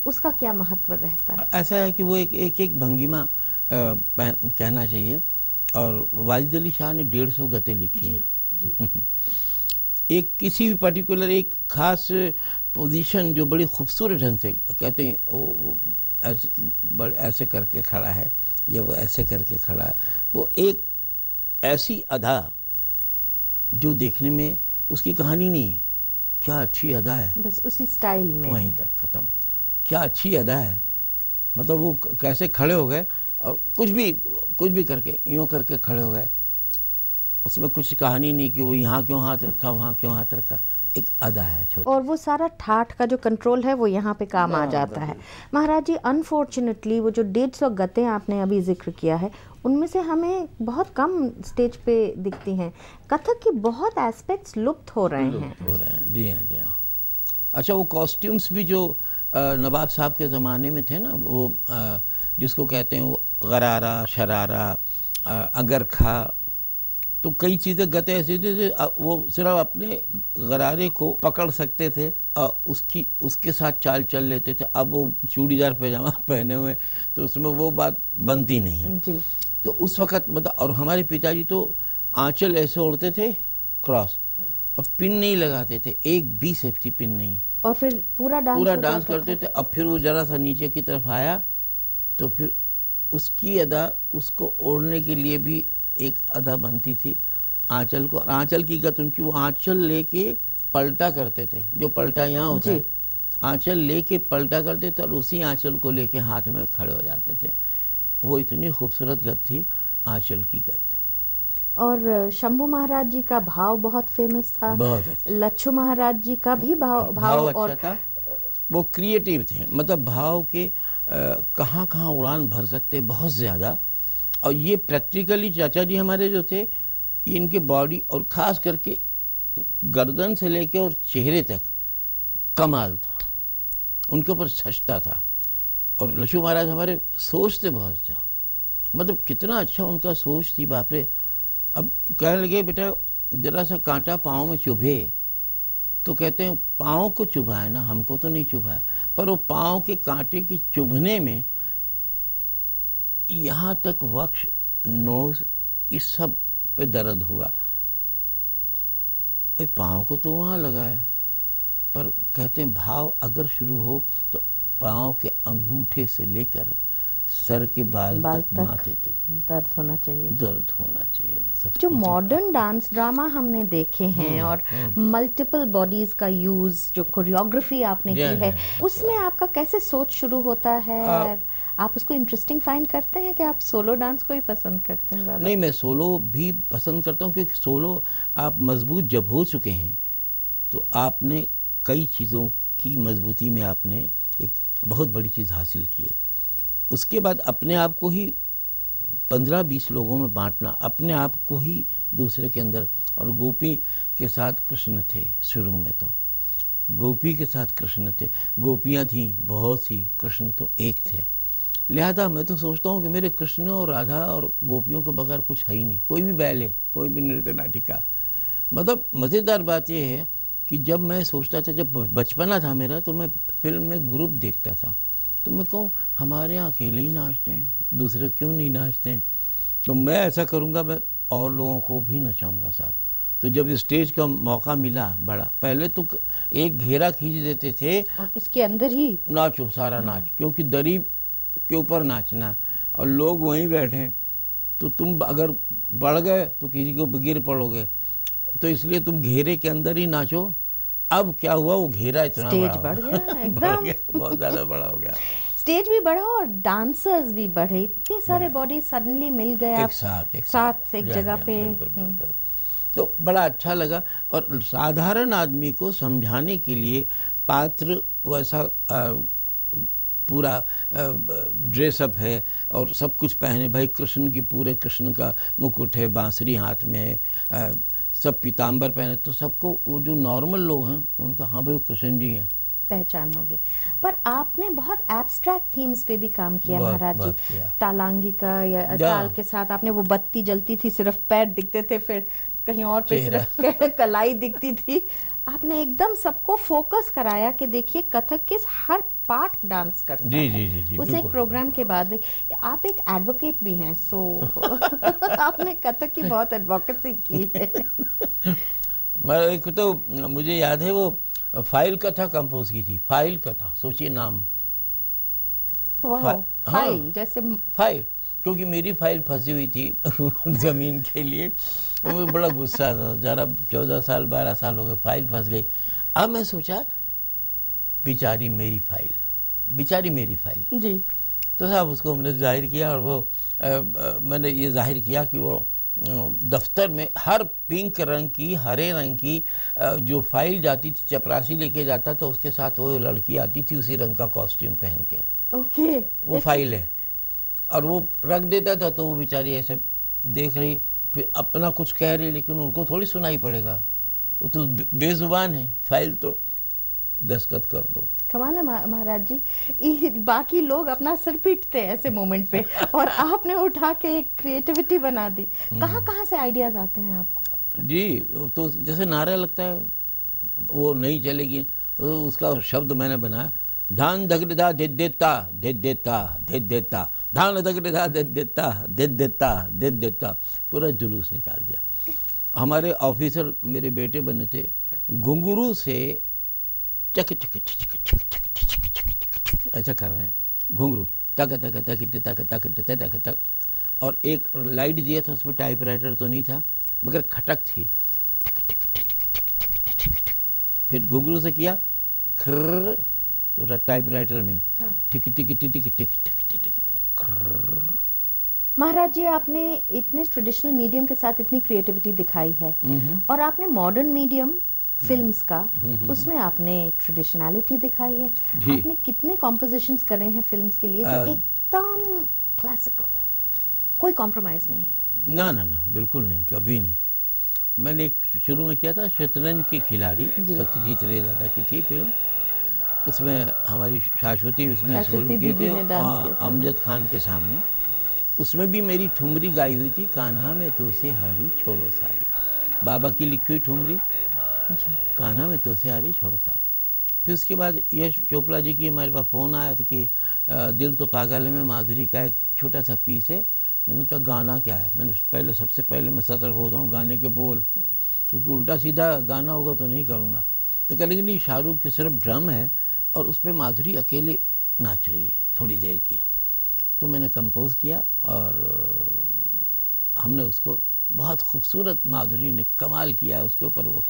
उसका क्या महत्व रहता है? ऐसा है कि वो एक एक एक भंगिमा कहना चाहिए। और वाजिद अली शाह ने डेढ़ सौ गतें लिखी हैं। एक किसी भी पर्टिकुलर एक खास पोजीशन जो बड़ी खूबसूरत ढंग से कहते हैं वो ऐसे बड़े ऐसे करके खड़ा है या वो ऐसे करके खड़ा है वो एक ऐसी अदा जो देखने में उसकी कहानी नहीं है। क्या अच्छी अदा है? बस उसी स्टाइल में वहीं तक ख़त्म। क्या अच्छी अदा है? मतलब वो कैसे खड़े हो गए और कुछ भी कुछ भी करके यूँ करके खड़े हो गए। उसमें कुछ कहानी नहीं कि वो यहाँ क्यों हाथ रखा वहाँ क्यों हाथ रखा। एक अदा है छोटा। और वो सारा ठाठ का जो कंट्रोल है वो यहाँ पे काम आ जाता है। महाराज जी अनफॉर्चुनेटली वो जो डेढ़ सौ गतें आपने अभी ज़िक्र किया है उनमें से हमें बहुत कम स्टेज पे दिखती हैं। कथक की बहुत एस्पेक्ट्स लुप्त हो रहे हैं। हो रहे हैं। जी हाँ जी हाँ। अच्छा वो कॉस्ट्यूम्स भी जो नवाब साहब के ज़माने में थे ना वो जिसको कहते हैं वो गरारा शरारा अगरखा तो कई चीज़ें गते ऐसी थी वो सिर्फ़ अपने गरारे को पकड़ सकते थे उसकी उसके साथ चाल चल लेते थे। अब वो चूड़ीदार पैजामा पहने हुए तो उसमें वो बात बनती नहीं है। जी। तो उस वक्त मतलब और हमारे पिताजी तो आंचल ऐसे ओढ़ते थे क्रॉस और पिन नहीं लगाते थे एक भी सेफ्टी पिन नहीं। और फिर पूरा डांस पूरा डांस करते थे अब फिर वो जरा सा नीचे की तरफ़ आया तो फिर उसकी अदा उसको ओढ़ने के लिए भी एक अदा बनती थी। आंचल को और आंचल की गत उनकी वो आंचल लेके पलटा करते थे जो पलटा यहाँ होता है। आंचल लेके पलटा करते थे और उसी आंचल को लेके हाथ में खड़े हो जाते थे। वो इतनी खूबसूरत गत थी आंचल की गत। और शंभू महाराज जी का भाव बहुत फ़ेमस था। बहुत अच्छा। लच्छू महाराज जी का भी भाव भाव भाव अच्छा और था। वो क्रिएटिव थे मतलब भाव के कहाँ कहाँ उड़ान भर सकते बहुत ज़्यादा। और ये प्रैक्टिकली चाचा जी हमारे जो थे इनके बॉडी और ख़ास करके गर्दन से लेके और चेहरे तक कमाल था। उनके ऊपर सचता था। और लक्ष्मी महाराज हमारे सोचते बहुत अच्छा मतलब कितना अच्छा उनका सोच थी, बाप रे। अब कहने लगे, बेटा, जरा सा कांटा पाँव में चुभे। तो कहते हैं, पाँव को चुभाए ना, हमको तो नहीं चुभाया। पर वो पाँव के कांटे के चुभने में यहाँ तक वक्ष नोज़ इस सब पे दर्द हुआ। भाई, पाँव को तो वहाँ लगाया। पर कहते हैं, भाव अगर शुरू हो तो पाँव के अंगूठे से लेकर सर के बाल, बाल तक, तक माथे तक। दर्द होना चाहिए। दर्द होना चाहिए सब जो मॉडर्न डांस ड्रामा हमने देखे हम्म, हैं और मल्टीपल बॉडीज का यूज़ जो कोरियोग्राफी आपने की है उसमें आपका कैसे सोच शुरू होता है और आप उसको इंटरेस्टिंग फाइंड करते हैं कि आप सोलो डांस को ही पसंद करते हैं ज़्यादा? नहीं मैं सोलो भी पसंद करता हूँ क्योंकि सोलो आप मज़बूत जब हो चुके हैं तो आपने कई चीज़ों की मजबूती में आपने एक बहुत बड़ी चीज़ हासिल की है। उसके बाद अपने आप को ही पंद्रह बीस लोगों में बांटना, अपने आप को ही दूसरे के अंदर। और गोपी के साथ कृष्ण थे शुरू में तो। गोपी के साथ कृष्ण थे। गोपियाँ थीं, बहुत सी, कृष्ण तो एक थे। लिहाजा मैं तो सोचता हूँ कि मेरे कृष्ण और राधा और गोपियों के बगैर कुछ है ही नहीं। कोई भी बैल है, कोई भी नृत्य नाटिका। मतलब मज़ेदार बात यह है कि जब मैं सोचता था, जब बचपना था मेरा तो मैं फ़िल्म में ग्रुप देखता था। तो मैं कहूँ हमारे यहाँ अकेले ही नाचते हैं दूसरे क्यों नहीं नाचते हैं? तो मैं ऐसा करूँगा मैं और लोगों को भी नचाऊँगा साथ। तो जब स्टेज का मौका मिला बड़ा पहले तो एक घेरा खींच देते थे। इसके अंदर ही? नाचो सारा नाच क्योंकि दरी के ऊपर नाचना और लोग वहीं बैठे तो तुम अगर बढ़ गए तो किसी को गिर पड़ोगे। तो इसलिए तुम घेरे के अंदर ही नाचो अब क्या हुआ? वो घेरा इतना स्टेज बड़ा बढ़ गया, बढ़ एकदम। गया, बहुत ज़्यादा बड़ा हो गया। स्टेज भी बढ़ा और डांसर्स भी बढ़े। इतने सारे बॉडी सडनली मिल गए एक साथ एक साथ। एक जगह पे। बिल्कुल, हम्म। बिल्कुल। तो बड़ा अच्छा लगा और साधारण आदमी को समझाने के लिए पात्र वैसा पूरा ड्रेसअप है और सब कुछ पहने। भाई कृष्ण की पूरे कृष्ण का मुकुट है बांसुरी हाथ में है सब पीताम्बर पहने तो सबको वो जो नॉर्मल लोग हैं उनका हाँ भाई कृष्ण जी हैं। पहचान होगी। पर आपने बहुत एब्स्ट्रैक्ट थीम्स पे भी काम किया महाराज जी। तालांगी का या। ताल के साथ आपने वो बत्ती जलती थी सिर्फ़ पैर दिखते थे फिर कहीं और पे सिर्फ़ कलाई दिखती थी। आपने एकदम सबको फोकस कराया कि देखिए कथक के हर पार्ट डांस करता जी, है। जी, जी, जी, उस एक प्रोग्राम के बाद आप एक एडवोकेट भी हैं सो आपने कथक की बहुत एडवोकेसी की है। मैं एक तो मुझे याद है वो फ़ाइल कथा कंपोज की थी फ़ाइल कथा सोचिए नाम। हाँ। फ़ाइल जैसे फ़ाइल क्योंकि मेरी फ़ाइल फंसी हुई थी ज़मीन के लिए। मुझे बड़ा गुस्सा था जरा चौदह साल बारह साल हो गए फ़ाइल फंस गई। अब मैं सोचा बेचारी मेरी फ़ाइल। बेचारी मेरी फ़ाइल। जी। तो साहब उसको हमने ज़ाहिर किया और वो अ, अ, मैंने ये ज़ाहिर किया कि वो दफ्तर में हर पिंक रंग की हरे रंग की जो फ़ाइल जाती थी चपरासी लेके जाता तो उसके साथ वो लड़की आती थी उसी रंग का कॉस्ट्यूम पहन के। ओके। वो फ़ाइल है। और वो रख देता था तो वो बेचारी ऐसे देख रही फिर अपना कुछ कह रही लेकिन उनको थोड़ी सुनाई पड़ेगा। वो तो बेजुबान है फ़ाइल तो दस्खत कर दो। कमाल है महा- महाराज जी। ये बाकी लोग अपना सिर पीटते हैं ऐसे मोमेंट पे। और आपने उठा के एक क्रिएटिविटी बना दी। कहाँ कहाँ से आइडियाज़ आते हैं आपको? जी तो जैसे नारा लगता है वो नहीं चलेगी। तो उसका शब्द मैंने बनाया धान दगड़ा दे देता दे देता दे देता। धान दगड़ा दे देता दे देता दे देता। पूरा जुलूस निकाल दिया। हमारे ऑफिसर मेरे बेटे बने थे घुंघरू से चक चक चक चक चक चक चक चक चक ऐसा कर रहे हैं घुंघरू तक तक तक तक तक तक तक और एक लाइट दिया था उसमें टाइपराइटर तो नहीं था मगर खटक थी फिर घुंघरू से किया खर टाइपराइटर में टिक टिक टिक टिक टिक टिक टिक महाराज जी आपने इतने ट्रेडिशनल मीडियम के साथ इतनी क्रिएटिविटी दिखाई है और आपने मॉडर्न मीडियम फिल्म्स का उसमें आपने ट्रेडिशनैलिटी दिखाई है। आपने कितने कॉम्पोजिशंस करे हैं फिल्म्स के लिए जो एकदम क्लासिकल है? कोई कॉम्प्रोमाइज नहीं है। ना ना ना बिल्कुल नहीं कभी नहीं। मैंने एक शुरू में किया था शतरंज के खिलाड़ी सत्यजीत रे दादा की थी फ़िल्म उसमें हमारी शाश्वती उसमें सोलो किए थे। अमजद खान के सामने। उसमें भी मेरी ठुमरी गाई हुई थी कान्हा में तो से हारी छोड़ो सारी। बाबा की लिखी हुई ठुमरी कान्हा में तो से हारी छोड़ो सारी फिर उसके बाद यश चोपड़ा जी की हमारे पास फ़ोन आया था कि दिल तो पागल है में माधुरी का एक छोटा सा पीस है। मैंने कहा गाना क्या है? मैंने पहले सबसे पहले मैं सतर्क होता हूँ गाने के बोल। क्योंकि उल्टा सीधा गाना होगा तो नहीं करूँगा। तो कह लेकिन नहीं शाहरुख के सिर्फ़ ड्रम है और उस पर माधुरी अकेले नाच रही है थोड़ी देर किया। तो मैंने कंपोज किया और हमने उसको बहुत खूबसूरत माधुरी ने कमाल किया उसके ऊपर वो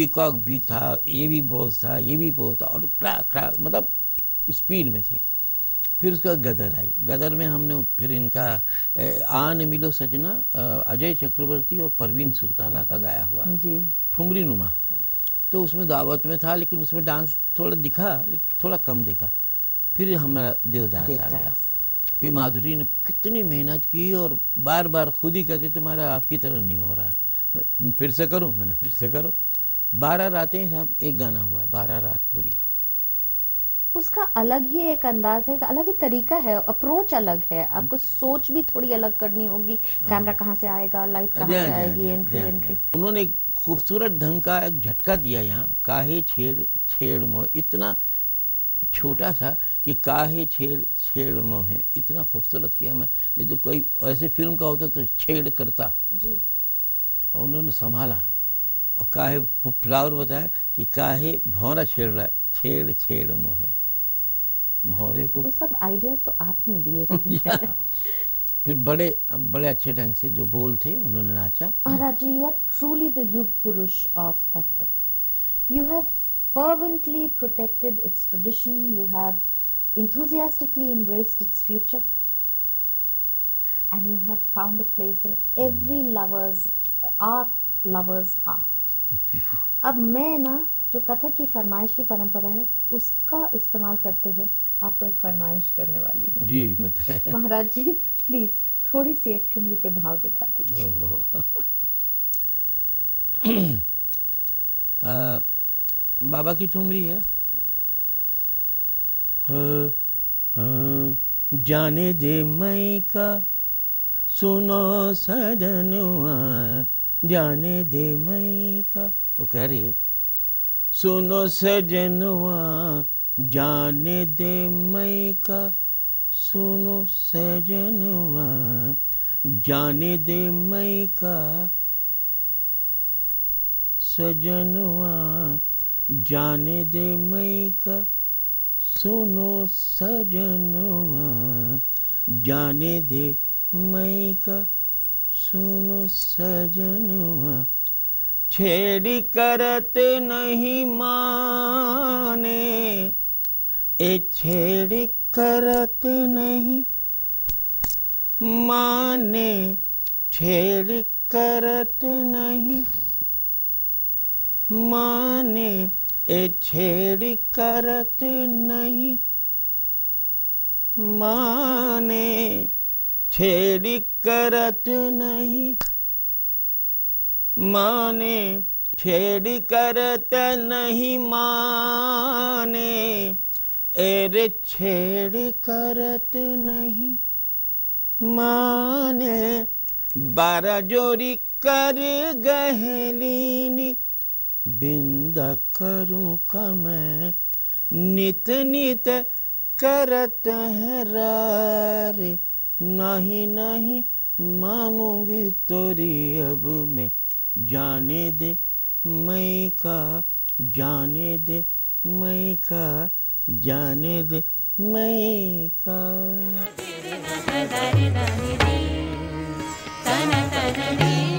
पीकॉक भी था ये भी पोज था ये भी पोज था और क्रा क्रा मतलब स्पीड में थी। फिर उसके बाद गदर आई। गदर में हमने फिर इनका आन मिलो सजना अजय चक्रवर्ती और परवीन सुल्ताना का गाया हुआ। ठुमरी नुमा। तो उसमें दावत में था लेकिन उसमें डांस थोड़ा दिखा लेकिन थोड़ा कम दिखा। फिर हमारा देवदास आ गया। फिर माधुरी ने कितनी मेहनत की और बार बार खुद ही कहते तुम्हारा आपकी तरह नहीं हो रहा। मैं फिर से करूँ? मैंने फिर से करो। बारह रातें साहब एक गाना हुआ है बारह रात पूरी। उसका अलग ही एक अंदाज है अलग ही तरीका है अप्रोच अलग है। आपको सोच भी थोड़ी अलग करनी होगी। कैमरा कहाँ से आएगा लाइट कहाँ हाँ, से हाँ, आएगी हाँ, एंट्री हाँ, एंट्री हाँ। उन्होंने एक खूबसूरत ढंग का एक झटका दिया यहाँ काहे छेड़ छेड़ मोह। इतना छोटा सा कि काहे छेड़ छेड़ मोह। इतना खूबसूरत किया मैं। नहीं तो कोई ऐसे फ़िल्म का होता तो छेड़ करता। जी। और उन्होंने संभाला। और काहे फ्लावर बताया कि काहे भौरा छेड़ रहा है छेड़ छेड़ मोहे भौरे को वो सब आइडियाज़ तो आपने दिए थे या, फिर बड़े बड़े अच्छे ढंग से जो बोल थे उन्होंने नाचा Maharaj ji, you are truly the Yug Purush of Kathak. You have fervently protected its tradition, you have enthusiastically embraced its future, and you have found a place in every lover's, art lover's heart. अब मैं ना जो कथक की फरमाइश की परंपरा है उसका इस्तेमाल करते हुए आपको एक फरमाइश करने वाली हूँ। जी बताए। महाराज जी प्लीज़ थोड़ी सी एक ठुमरी पे भाव दिखा दीजिए। बाबा की ठुमरी है। हाँ, हाँ, जाने दे मई का सुनो सजनुआ जाने दे मई का। वो कह रही है, सुनो सजनुआ जाने दे मई का। सुनो सजनुआ जाने दे मई का। सजनुआ जाने दे मई का। सुनो सजनुआ जाने दे मई का। सुनो सजनुआ छेड़ी करत नहीं माने। ए छेड़ी करत नहीं माने, छेड़ी करत नहीं माने। ए छेड़ करत नहीं माने। छेड़ करत नहीं। माने छेड़ करत नहीं माने, एर छेड़ करत नहीं माने। बारह जोरी कर गहलीनी, बिंदा करूँ का मैं नित नित करत है रे नहीं नहीं मानूँगी तोरी अब मैं। जाने दे मैं का, जाने दे मैं का, जाने दे मैं का। तना तना